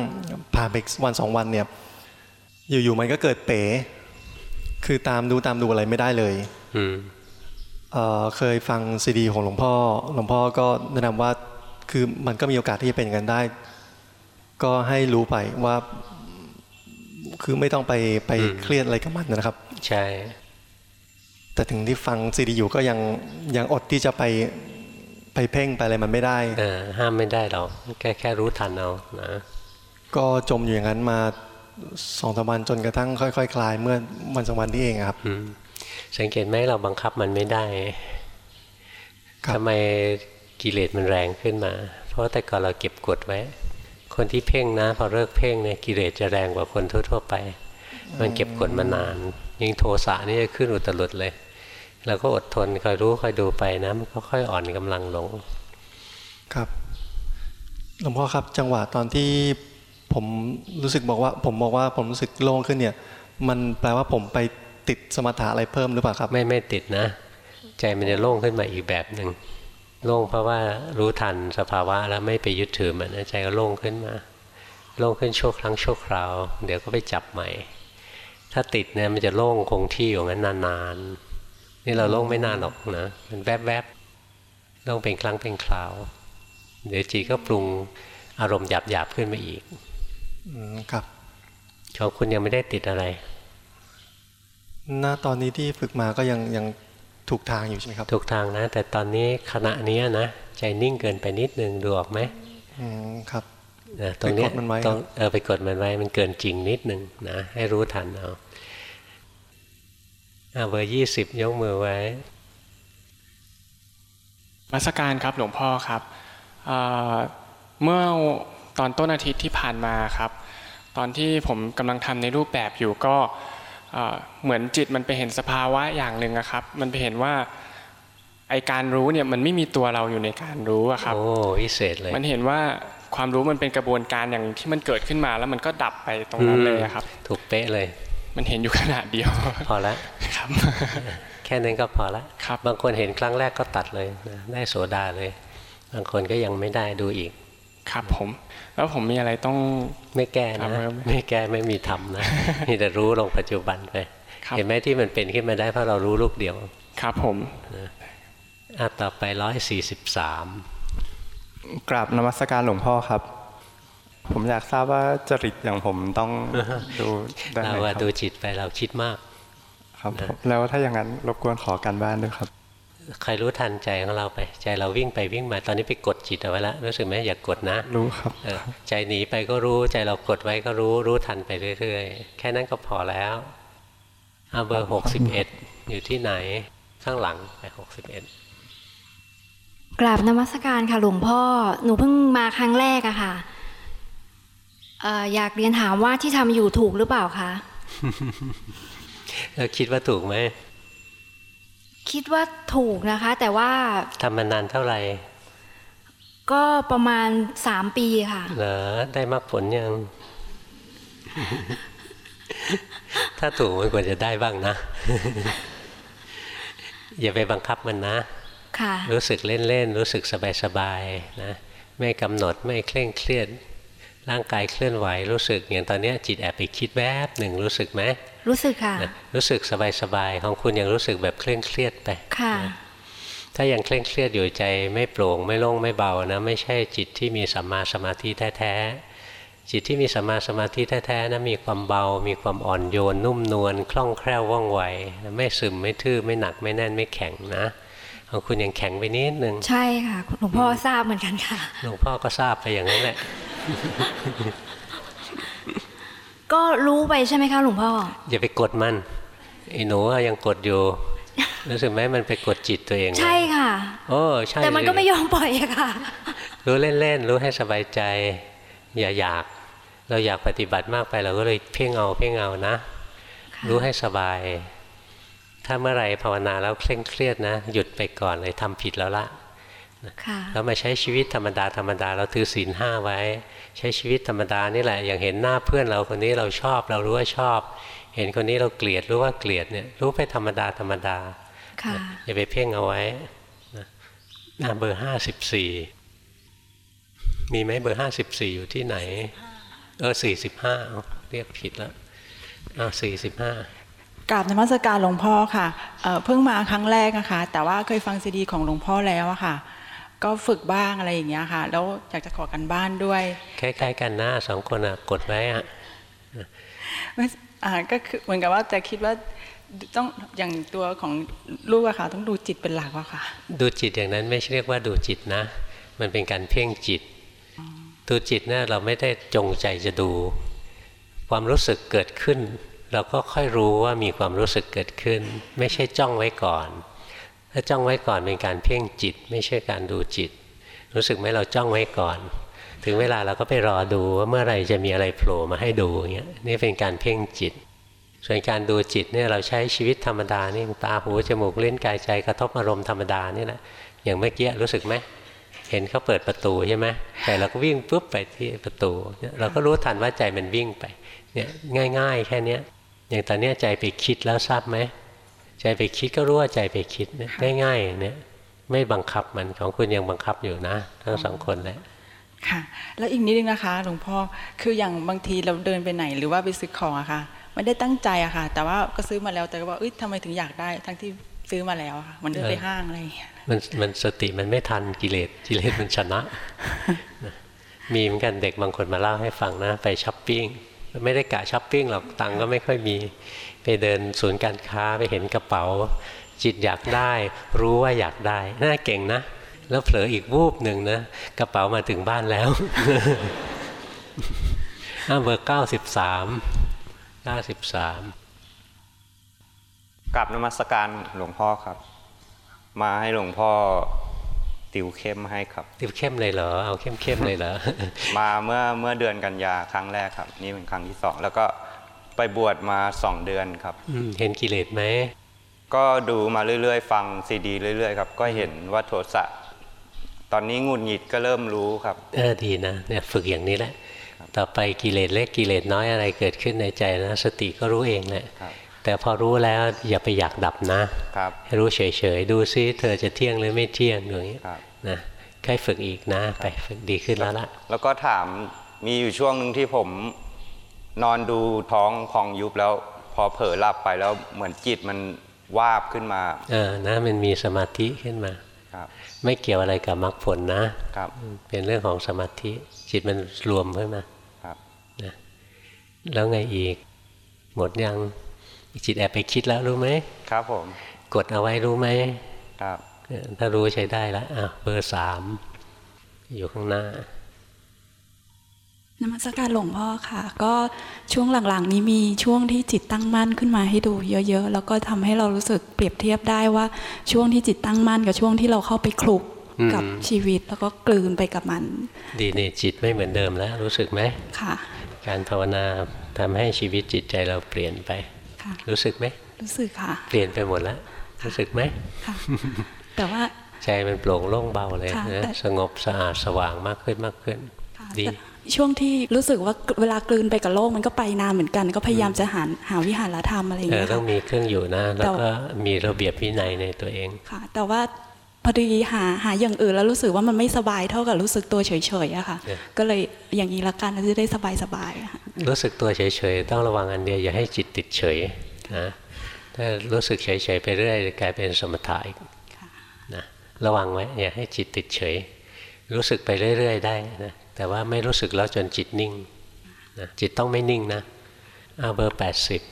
ผ่านไปอีกวันสองวันเนี่ย อยู่ๆมันก็เกิดเป๋ คือตามดูตามดูอะไรไม่ได้เลยอืมเอ่อเคยฟังซีดีของหลวงพ่อ หลวงพ่อก็แนะนำว่าคือมันก็มีโอกาสที่จะเป็นอย่างนั้นได้ ก็ให้รู้ไปว่า คือไม่ต้องไปไปอืมเครียดอะไรกับมันนะครับ ใช่ แต่ถึงที่ฟังซีดีอยู่ก็ยังยังอดที่จะไปไปเพ่งไปอะไรมันไม่ได้เออห้ามไม่ได้หรอกแค่แค่รู้ทันเอานะก็จมอยู่อย่างนั้นมาสองสามวันจนกระทั่งค่อยๆคคลายเมื่อวันสองวันนี้เองอะครับอืมสังเกตไหมเราบังคับมันไม่ได้ครับทำไมกิเลสมันแรงขึ้นมา เพราะแต่ก่อนเราเก็บกดไว้ คนที่เพ่งนะ พอเลิกเพ่งเนี่ยกิเลสจะแรงกว่าคนทั่วๆไป มันเก็บกดมานาน ยิ่งโทสะนี่จะขึ้นอุตลุดเลย เราก็อดทนคอยรู้คอยดูไปนะมันก็ค่อยอ่อนกำลังลง ครับหลวงพ่อครับจังหวะตอนที่ผมรู้สึกบอกว่า ผมบอกว่าผมรู้สึกโล่งขึ้นเนี่ย มันแปลว่าผมไปติดสมถะอะไรเพิ่มหรือเปล่าครับ ไม่ไม่ติดนะ ใจมันจะโล่งขึ้นมาอีกแบบหนึ่งโล่งเพราะว่ารู้ทันสภาวะแล้วไม่ไปยึดถือมันนะใจก็โล่งขึ้นมาโล่งขึ้นชั่วครั้งชั่วคราว เดี๋ยวก็ไปจับใหม่ ถ้าติดเนี่ยมันจะโล่งคงที่อยู่งั้นนานๆ นี่เราโล่งไม่นานหรอกนะมันแวบๆโล่งเป็นครั้งเป็นคราว เดี๋ยวจีก็ปรุงอารมณ์หยาบๆขึ้นมาอีกอืมครับของคุณยังไม่ได้ติดอะไรณตอนนี้ที่ฝึกมาก็ยังยังถูกทางอยู่ใช่ไหมครับ ถูกทางนะ แต่ตอนนี้ขณะนี้นะใจนิ่งเกินไปนิดนึงดูออกไหมอืมครับนะตรงเนี้ยไปกดมันไว้ต้องครับเออไปกดมันไว้มันเกินจริงนิดนึงนะให้รู้ทันเอา อ่าเบอร์ยี่สิบยกมือไว้ มาสการครับหลวงพ่อครับเอ่อเมื่อตอนต้นอาทิตย์ที่ผ่านมาครับ ตอนที่ผมกำลังทำในรูปแบบอยู่ก็เอ่อเหมือนจิตมันไปเห็นสภาวะอย่างหนึ่งอะครับ มันไปเห็นว่าไอการรู้เนี่ยมันไม่มีตัวเราอยู่ในการรู้อะครับโอ้วิเศษเลย มันเห็นว่าความรู้มันเป็นกระบวนการอย่างที่มันเกิดขึ้นมาแล้วมันก็ดับไปตรงนั้นเลยอะครับ ถูกเป๊ะเลย มันเห็นอยู่ขนาดเดียว พอแล้วครับ แค่นั้นก็พอละครับ บางคนเห็นครั้งแรกก็ตัดเลยนะได้โสดาเลย บางคนก็ยังไม่ได้ดูอีก ครับผม แล้วผมมีอะไรต้องไม่แก้ครันะบไม่แก้ไม่มีธรรมนะมีแต่รู้ลงปัจจุบันไปครับเห็นไหมที่มันเป็นขึ้นมาได้เพราะเรารู้ลูกเดียว ครับผมอะต่อไปร้อยสี่สิบสามกราบนมัสการหลวงพ่อครับ ผมอยากทราบว่าจริตอย่างผมต้องดูได้ไหเรามคอะรับดูจิตไปเราคิดมาก ครับผมแล้วถ้าอย่างนั้นรบกวนขอการบ้านด้วยครับใครรู้ทันใจของเราไป ใจเราวิ่งไปวิ่งมาตอนนี้ไปกดจิตเอาไว้แล้วรู้สึกไหมอย่ากกดนะ รู้ครับเออใจหนีไปก็รู้ ใจเรากดไว้ก็รู้รู้ทันไปเรื่อยๆ แค่นั้นก็พอแล้วเอาเบอร์หกสิบเอ็ดอยู่ที่ไหนข้างหลังไปหกสิบเอ็ดกราบนมัสการค่ะหลวงพ่อหนูเพิ่งมาครั้งแรกอะค่ะเอ่ออยากเรียนถามว่าที่ทำอยู่ถูกหรือเปล่าคะแล้วคิดว่าถูกไหมคิดว่าถูกนะคะ แต่ว่าทำมานานเท่าไหร่ ก็ประมาณสามปีค่ะเหรอได้มรรคผลยัง ถ้าถูกมันควรจะได้บ้างนะ อย่าไปบังคับมันนะค่ะรู้สึกเล่นๆ รู้สึกสบายๆนะ ไม่กำหนดไม่เคร่งเครียด ร่างกายเคลื่อนไหวรู้สึกอย่างตอนเนี้ยจิตแอบไปคิดแวบหนึ่งรู้สึกไหมรู้สึกค่ะนะรู้สึกสบายๆของคุณยังรู้สึกแบบเคร่งเครียดไปค่ะ ถ้ายังเคร่งเครียดอยู่ใจไม่โปร่งไม่โล่งไม่เบานะไม่ใช่จิตที่มีสัมมาสมาธิแท้ๆจิตที่มีสัมมาสมาธิแท้ๆนะมีความเบา มีความอ่อนโยน นุ่มนวลคล่องแคล่วว่องไวไม่ซึมไม่ทื่อไม่หนักไม่แน่นไม่แข็งนะของคุณยังแข็งไปนิดนึงใช่ค่ะหลวงพ่อทราบเหมือนกันค่ะหลวงพ่อก็ทราบไปอย่างนั้นแหละ ก็รู้ไปใช่ไหมคะหลวงพ่อ อย่าไปกดมันไอ้หนูอะยังกดอยู่รู้สึกไหมมันไปกดจิตตัวเองเลยใช่ค่ะโอ้ใช่แต่มันก็สิไม่ยอมปล่อยอะค่ะ รู้เล่นๆรู้ให้สบายใจ อย่าอยาก เราอยากปฏิบัติมากไปเราก็เลยเพ่งเอาเพ่งเอานะ รู้ให้สบาย ถ้าเมื่อไหร่ภาวนาแล้วเคร่งเครียดนะ หยุดไปก่อนเลยทำผิดแล้วละค่ะ แล้วมาใช้ชีวิตธรรมดาธรรมดาเราถือศีลห้าไว้ ใช้ชีวิตธรรมดานี่แหละอย่างเห็นหน้าเพื่อนเราคนนี้เราชอบเรารู้ว่าชอบ เห็นคนนี้เราเกลียดรู้ว่าเกลียดเนี่ยรู้ไปธรรมดาธรรมดาค่ะอย่าไปเพ่งเอาไว้นะอะเบอร์ห้าสิบสี่มีไหมเบอร์ห้าสิบสี่อยู่ที่ไหน เออสี่สิบห้าเรียกผิดแล้วอ่าสี่สิบห้ากราบนมัสการหลวงพ่อค่ะเอ่อเพิ่งมาครั้งแรกนะคะแต่ว่าเคยฟังซีดีของหลวงพ่อแล้วอะค่ะ ก็ฝึกบ้างอะไรอย่างเงี้ยค่ะ แล้วอยากจะขอกันบ้านด้วย คล้ายๆ กันนะสองคนอะกดไว้อะไม่อ่าก็คือเหมือนกับว่าจะคิดว่าต้องอย่างตัวของลูกอะค่ะ ต้องดูจิตเป็นหลักอะค่ะ ดูจิตอย่างนั้นไม่ใช่เรียกว่าดูจิตนะ มันเป็นการเพ่งจิต ดูจิตเนี่ยเราไม่ได้จงใจจะดู ความรู้สึกเกิดขึ้น เราก็ค่อยรู้ว่ามีความรู้สึกเกิดขึ้น ไม่ใช่จ้องไว้ก่อน ถ้าจ้องไว้ก่อนเป็นการเพ่งจิต ไม่ใช่การดูจิต รู้สึกไหมเราจ้องไว้ก่อน ถึงเวลาเราก็ไปรอดูว่าเมื่อไรจะมีอะไรโผล่มาให้ดูอย่างเงี้ยนี่เป็นการเพ่งจิต ส่วนการดูจิตเนี่ยเราใช้ชีวิตธรรมดานี่ตาหูจมูกลิ้นกายใจกระทบอารมณ์ธรรมดานี่แหละอย่างเมื่อกี้รู้สึกไหมเห็นเขาเปิดประตูใช่ไหมแต่เราก็วิ่งปุ๊บไปที่ประตู เราก็รู้ทันว่าใจมันวิ่งไปเนี่ยง่าย ๆ แค่เนี้ยอย่างตอนนี้ใจไปคิดแล้วทราบไหม ใจไปคิดก็รู้ว่าใจไปคิดเนี่ยง่ายๆอย่างเนี้ยไม่บังคับมันของคุณยังบังคับอยู่นะ ทั้งสองคนแหละค่ะ แล้วอีกนิดนึงนะคะหลวงพ่อคืออย่างบางทีเราเดินไปไหน หรือว่าไปซื้อของอะค่ะไม่ได้ตั้งใจอะค่ะ แต่ว่าก็ซื้อมาแล้วแต่ก็บอกเอ้ยทำไมถึงอยากได้ ทั้งที่ซื้อมาแล้วอะค่ะ มันเดินไปห้างอะไรอย่างเงี้ยมันมันสติมันไม่ทันกิเลสกิเลสมันชนะนะมีเหมือนกันเด็กบางคนมาเล่าให้ฟังนะ ไปช้อปปิ้ง ไม่ได้กะช้อปปิ้งหรอกตังก็ไม่ค่อยมี ไปเดินศูนย์การค้าไปเห็นกระเป๋า จิตอยากได้ รู้ว่าอยากได้น่าเก่งนะ แล้วเผลออีกวูบหนึ่งนะ กระเป๋ามาถึงบ้านแล้วอ่าเบอร์เก้าสิบสามเก้าสิบสามกราบนมัสการหลวงพ่อครับ มาให้หลวงพ่อ ติวเข้มให้ครับ ติวเข้มเลยเหรอเอาเข้มเข้มๆเลยเหรอมาเมื่อเมื่อเดือนกันยาครั้งแรกครับ นี่เป็นครั้งที่สองแล้วก็ไปบวชมาสองเดือนครับอืมเห็นกิเลสไหมก็ดูมาเรื่อยๆ ฟังซีดีเรื่อยๆครับก็เห็นว่าโทสะตอนนี้หงุดหงิดก็เริ่มรู้ครับ เออดีนะเนี่ยฝึกอย่างนี้แหละ ต่อไปกิเลสเล็กกิเลสน้อยอะไรเกิดขึ้นในใจนะ สติก็รู้เองแหละครับ แต่พอรู้แล้วอย่าไปอยากดับนะครับให้รู้เฉยๆ ดูซิเธอจะเที่ยงหรือไม่เที่ยงอย่างนี้ครับนะใครฝึกอีกนะไปฝึกดีขึ้นแล้วละแล้วก็ถามมีอยู่ช่วงหนึ่งที่ผมนอนดูท้องพองยุบแล้ว พอเผลอหลับไปแล้วเหมือนจิตมันวาบขึ้นมา เออนะมันมีสมาธิขึ้นมาครับ ไม่เกี่ยวอะไรกับมรรคผลนะครับ เป็นเรื่องของสมาธิจิตมันรวมขึ้นมาครับนะแล้วไงอีก หมดยัง จิตแอบไปคิดแล้วรู้ไหมครับผม กดเอาไว้รู้ไหมครับเออถ้ารู้ใช้ได้แล้วอะเบอร์สามอยู่ข้างหน้านมัสการหลวงพ่อค่ะ ก็ช่วงหลังๆ นี้มีช่วงที่จิตตั้งมั่นขึ้นมาให้ดูเยอะๆ แล้วก็ทำให้เรารู้สึกเปรียบเทียบได้ว่าช่วงที่จิตตั้งมั่นกับช่วงที่เราเข้าไปคลุกกับอืมชีวิตแล้วก็กลืนไปกับมัน ดีนี่จิตไม่เหมือนเดิมแล้วรู้สึกไหมค่ะ การภาวนาทำให้ชีวิตจิตใจเราเปลี่ยนไปค่ะ รู้สึกไหมรู้สึกค่ะ เปลี่ยนไปหมดแล้ว รู้สึกไหมค่ะ แต่ว่าใจมันโปร่งโล่งเบาเลยค่ะนะแต่สงบสะอาดสว่างมากขึ้นมากขึ้นดีช่วงที่รู้สึกว่าเวลากลืนไปกับโลกมันก็ไปนานเหมือนกัน ก็พยายามจะหาหาวิหารธรรมอะไรอย่างเออเงี้ยต้อค่ะงมีเครื่องอยู่นะแล้วก็มีระเบียบวินัยในตัวเองค่ะ แต่ว่า พอดีหาหาอย่างอื่นแล้วรู้สึกว่ามันไม่สบายเท่ากับรู้สึกตัวเฉยๆอะค่ะเออก็เลยอย่างนี้ละกันจะได้สบายๆอะค่ะรู้สึกตัวเฉยๆต้องระวังอันเดียวอย่าให้จิตติดเฉยนะถ้ารู้สึกเฉยๆไปเรื่อยกลายเป็นสมถะอีกนะระวังไว้อย่าให้จิตติดเฉย รู้สึกไปเรื่อย ๆ ได้นะแต่ว่าไม่รู้สึกแล้วจนจิตนิ่งนะจิตต้องไม่นิ่งนะเอาเบอร์แปดสิบ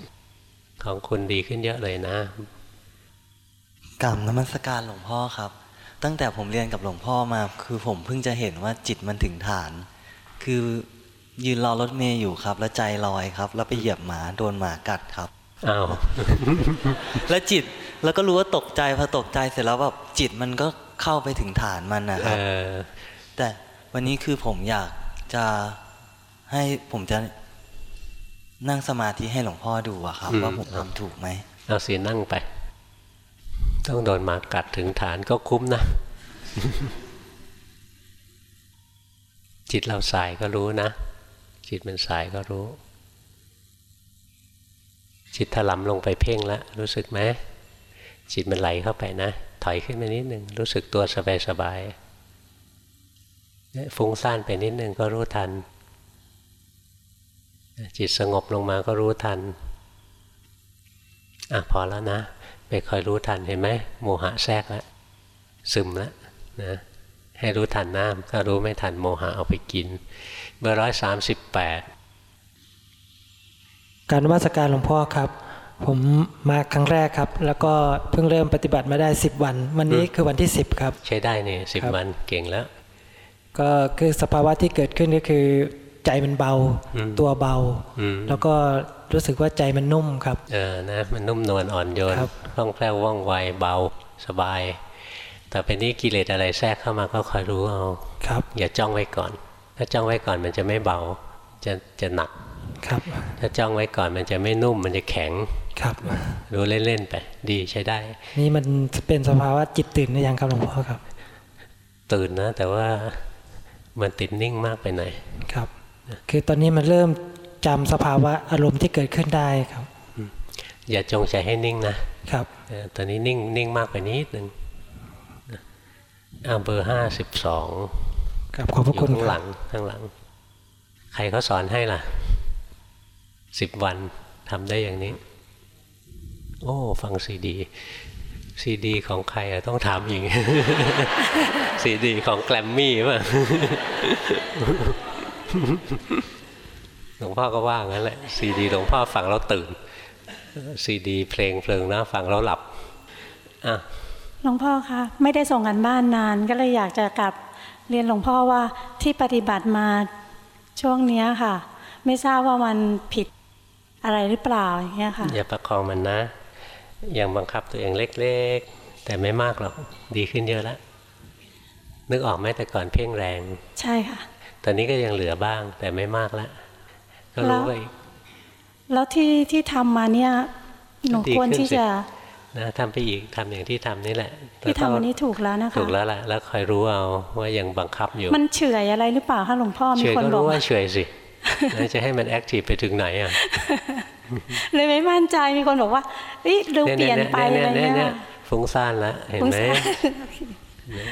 ของคุณดีขึ้นเยอะเลยนะกราบนมัสการหลวงพ่อครับ ตั้งแต่ผมเรียนกับหลวงพ่อมา คือผมเพิ่งจะเห็นว่าจิตมันถึงฐาน คือยืนรอรถเมย์อยู่ครับ แล้วใจลอยครับ แล้วไปเหยียบหมาโดนหมากัดครับอ้าวแล้วจิตแล้วก็รู้ว่าตกใจพอตกใจเสร็จแล้วแบบจิตมันก็เข้าไปถึงฐานมันนะครับเออแต่วันนี้คือผมอยากจะให้ผมจะนั่งสมาธิให้หลวงพ่อดูอะครับอืมว่าผมทำถูกไหมเอาสีนั่งไป ต้องโดนหมากัดถึงฐานก็คุ้มนะ จิตเราสายก็รู้นะ จิตมันสายก็รู้ จิตถลำลงไปเพ่งแล้วรู้สึกไหมจิตมันไหลเข้าไปนะ ถอยขึ้นมานิดหนึ่งรู้สึกตัวสบายๆเนี่ยฟุ้งซ่านไปนิดหนึ่งก็รู้ทัน จิตสงบลงมาก็รู้ทันอะพอแล้วนะ ไปคอยรู้ทันเห็นไหมโมหะแทรกแล้วซึมแล้วนะให้รู้ทันน้ำถ้ารู้ไม่ทันโมหะเอาไปกิน เบอร์ร้อยสามสิบแปดการนมัสการหลวงพ่อครับ ผมมาครั้งแรกครับ แล้วก็เพิ่งเริ่มปฏิบัติมาได้10วัน วันนี้คือวันที่10ครับ ใช้ได้นี่สิบวันเก่งแล้ว ก็คือสภาวะที่เกิดขึ้นก็คือ ใจมันเบาอืมตัวเบาอืมแล้วก็รู้สึกว่าใจมันนุ่มครับ เออนะมันนุ่มนวลอ่อนโยนครับคล่องแคล่วว่องไวเบาสบาย แต่เป็นนี้กิเลสอะไรแทรกเข้ามาก็คอยรู้เอาครับอย่าจ้องไว้ก่อน ถ้าจ้องไว้ก่อนมันจะไม่เบาจะจะหนักครับถ้าจ้องไว้ก่อนมันจะไม่นุ่มมันจะแข็งครับรู้เล่นๆไปดีใช้ได้ นี่มันเป็นสภาวะจิตตื่นหรือยังครับหลวงพ่อครับ ตื่นนะ แต่ว่ามันติดนิ่งมากไปหน่อยครับ คือตอนนี้มันเริ่มจำสภาวะอารมณ์ที่เกิดขึ้นได้ครับ อย่าจงใจให้นิ่งนะครับเออตอนนี้นิ่งนิ่งมากไปนิดนึงอ่าเบอร์ห้าสิบสองครับขอบพระคุณข้างคหรัลับงข้างหลัง ใครเขาสอนให้ล่ะสิบวันทำได้อย่างนี้ โอ้ ฟังซีดีซีดีของใครอะต้องถามหญิงซีดีของแกลมมี่ป่ะ หลวงพ่อก็ว่างั้นแหละซีดีหลวงพ่อฟังแล้วตื่นซีดี เพลงเพลิงนะฟังแล้วหลับอะหลวงพ่อคะไม่ได้ส่งกันบ้านนานก็เลยอยากจะกลับเรียนหลวงพ่อว่าที่ปฏิบัติมาช่วงเนี้ยค่ะ ไม่ทราบว่ามันผิดอะไรหรือเปล่าอย่างเงี้ยค่ะอย่าประคองมันนะยังบังคับตัวเองเล็ก ๆ แต่ไม่มากหรอกดีขึ้นเยอะแล้วนึกออกไหมแต่ก่อนเพ่งแรง ใช่ค่ะ ตอนนี้ก็ยังเหลือบ้าง แต่ไม่มากแล้วก็รู้ไปแล้วที่ที่ทำมาเนี่ยหนูดีควรขึ้นที่สิจะนะทำไปอีกทำอย่างที่ทำนี่แหละ ที่ทำอันนี้ถูกแล้วนะคะถูกแล้วล่ะแล้วคอยรู้เอาว่ายังบังคับอยู่ มันเฉื่อยอะไรหรือเปล่าคะหลวงพ่อมีเฉยคนก็บอรู้กว่าเฉยสิแล้วจะให้มันแอคทีฟไปถึงไหนอะเลยไม่มั่นใจมีคนบอกว่าเอ้ยดูเปลี่ยนไปอะไรเนี่เงี้ยยฟุ้งซ่านแล้วเห็นฟุ้งไหมซ่าน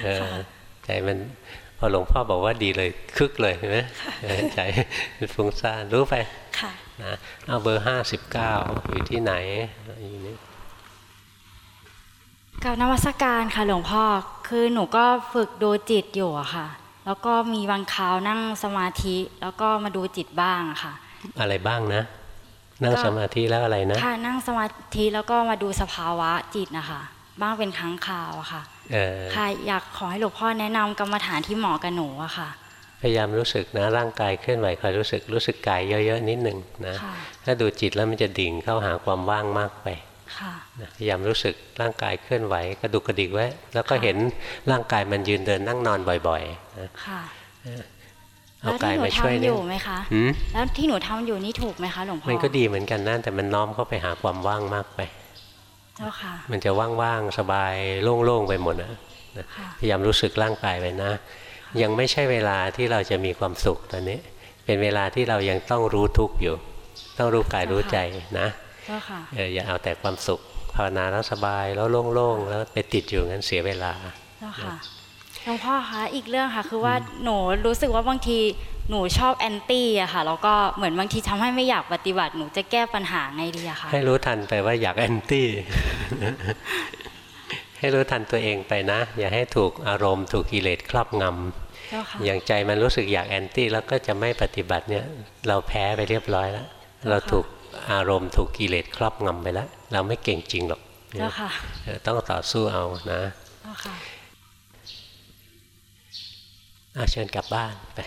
เออใจมัน พอหลวงพ่อบอกว่าดีเลยคึกเลยเห็นไหมเออใจมันฟุ้งซ่านรู้ไปค่ะนะเอาเบอร์ห้าสิบเก้าอยู่ที่ไหนอยู่นี่กับนวัสการค่ะหลวงพ่อคือหนูก็ฝึกดูจิตอยู่อะค่ะ แล้วก็มีบางคราวนั่งสมาธิแล้วก็มาดูจิตบ้างอะค่ะ อะไรบ้างนะนั่งก็สมาธิแล้วอะไรนะ ค่ะ นั่งสมาธิแล้วก็มาดูสภาวะจิตนะคะ บ้างเป็นครั้งคราวอะค่ะเออค่ะอยากขอให้หลวงพ่อแนะนำกรรมฐานที่เหมาะกับหนูอะค่ะ พยายามรู้สึกนะร่างกายเคลื่อนไหวคอยรู้สึกรู้สึกกายเยอะๆนิดหนึ่งนะค่ะถ้าดูจิตแล้วมันจะดิ่งเข้าหาความว่างมากไปค่ะนะพยายามรู้สึกร่างกายเคลื่อนไหวกระดุกกระดิกไว้ แล้วก็เห็นร่างกายมันยืนเดินนั่งนอนบ่อยๆนะค่ะเอาแล้วกายที่หนูมาช่วยทำอเนี่ยยู่ไหมคะหืมแล้วที่หนูทำอยู่นี่ถูกไหมคะหลวงพ่อมันก็ดีเหมือนกันนะแต่มันน้อมเข้าไปหาความว่างมากไป เจ้าค่ะ มันจะว่างๆสบายโล่งๆไปหมดนะนะค่ะพยายามรู้สึกร่างกายไปนะ ยังไม่ใช่เวลาที่เราจะมีความสุขตอนนี้ เป็นเวลาที่เรายังต้องรู้ทุกข์อยู่ ต้องรู้กายรู้ใจนะเจ้าค่ะเอออย่าเอาแต่ความสุขภาวนาแล้วสบายแล้วโล่งๆแล้วไปติดอยู่งั้นเสียเวลาเจ้าค่ะหลวงพ่อคะอีกเรื่องค่ะ คือว่าหนูรู้สึกว่าบางที หนูชอบแอนตี้อะค่ะแล้วก็เหมือนบางทีทำให้ไม่อยากปฏิบัติ หนูจะแก้ปัญหาไงดีอะคะให้รู้ทันไปว่าอยากแอนตี้ให้รู้ทันตัวเองไปนะ อย่าให้ถูกอารมณ์ถูกกิเลสครอบงำเจ้าค่ะอย่างใจมันรู้สึกอยากแอนตี้แล้วก็จะไม่ปฏิบัติเนี่ย เราแพ้ไปเรียบร้อยแล้วเราถูกอารมณ์ถูกกิเลสครอบงำไปแล้ว เราไม่เก่งจริงหรอกเจ้าค่ะเออต้องต่อสู้เอานะเจ้าค่ะอาเชิญกลับบ้านไป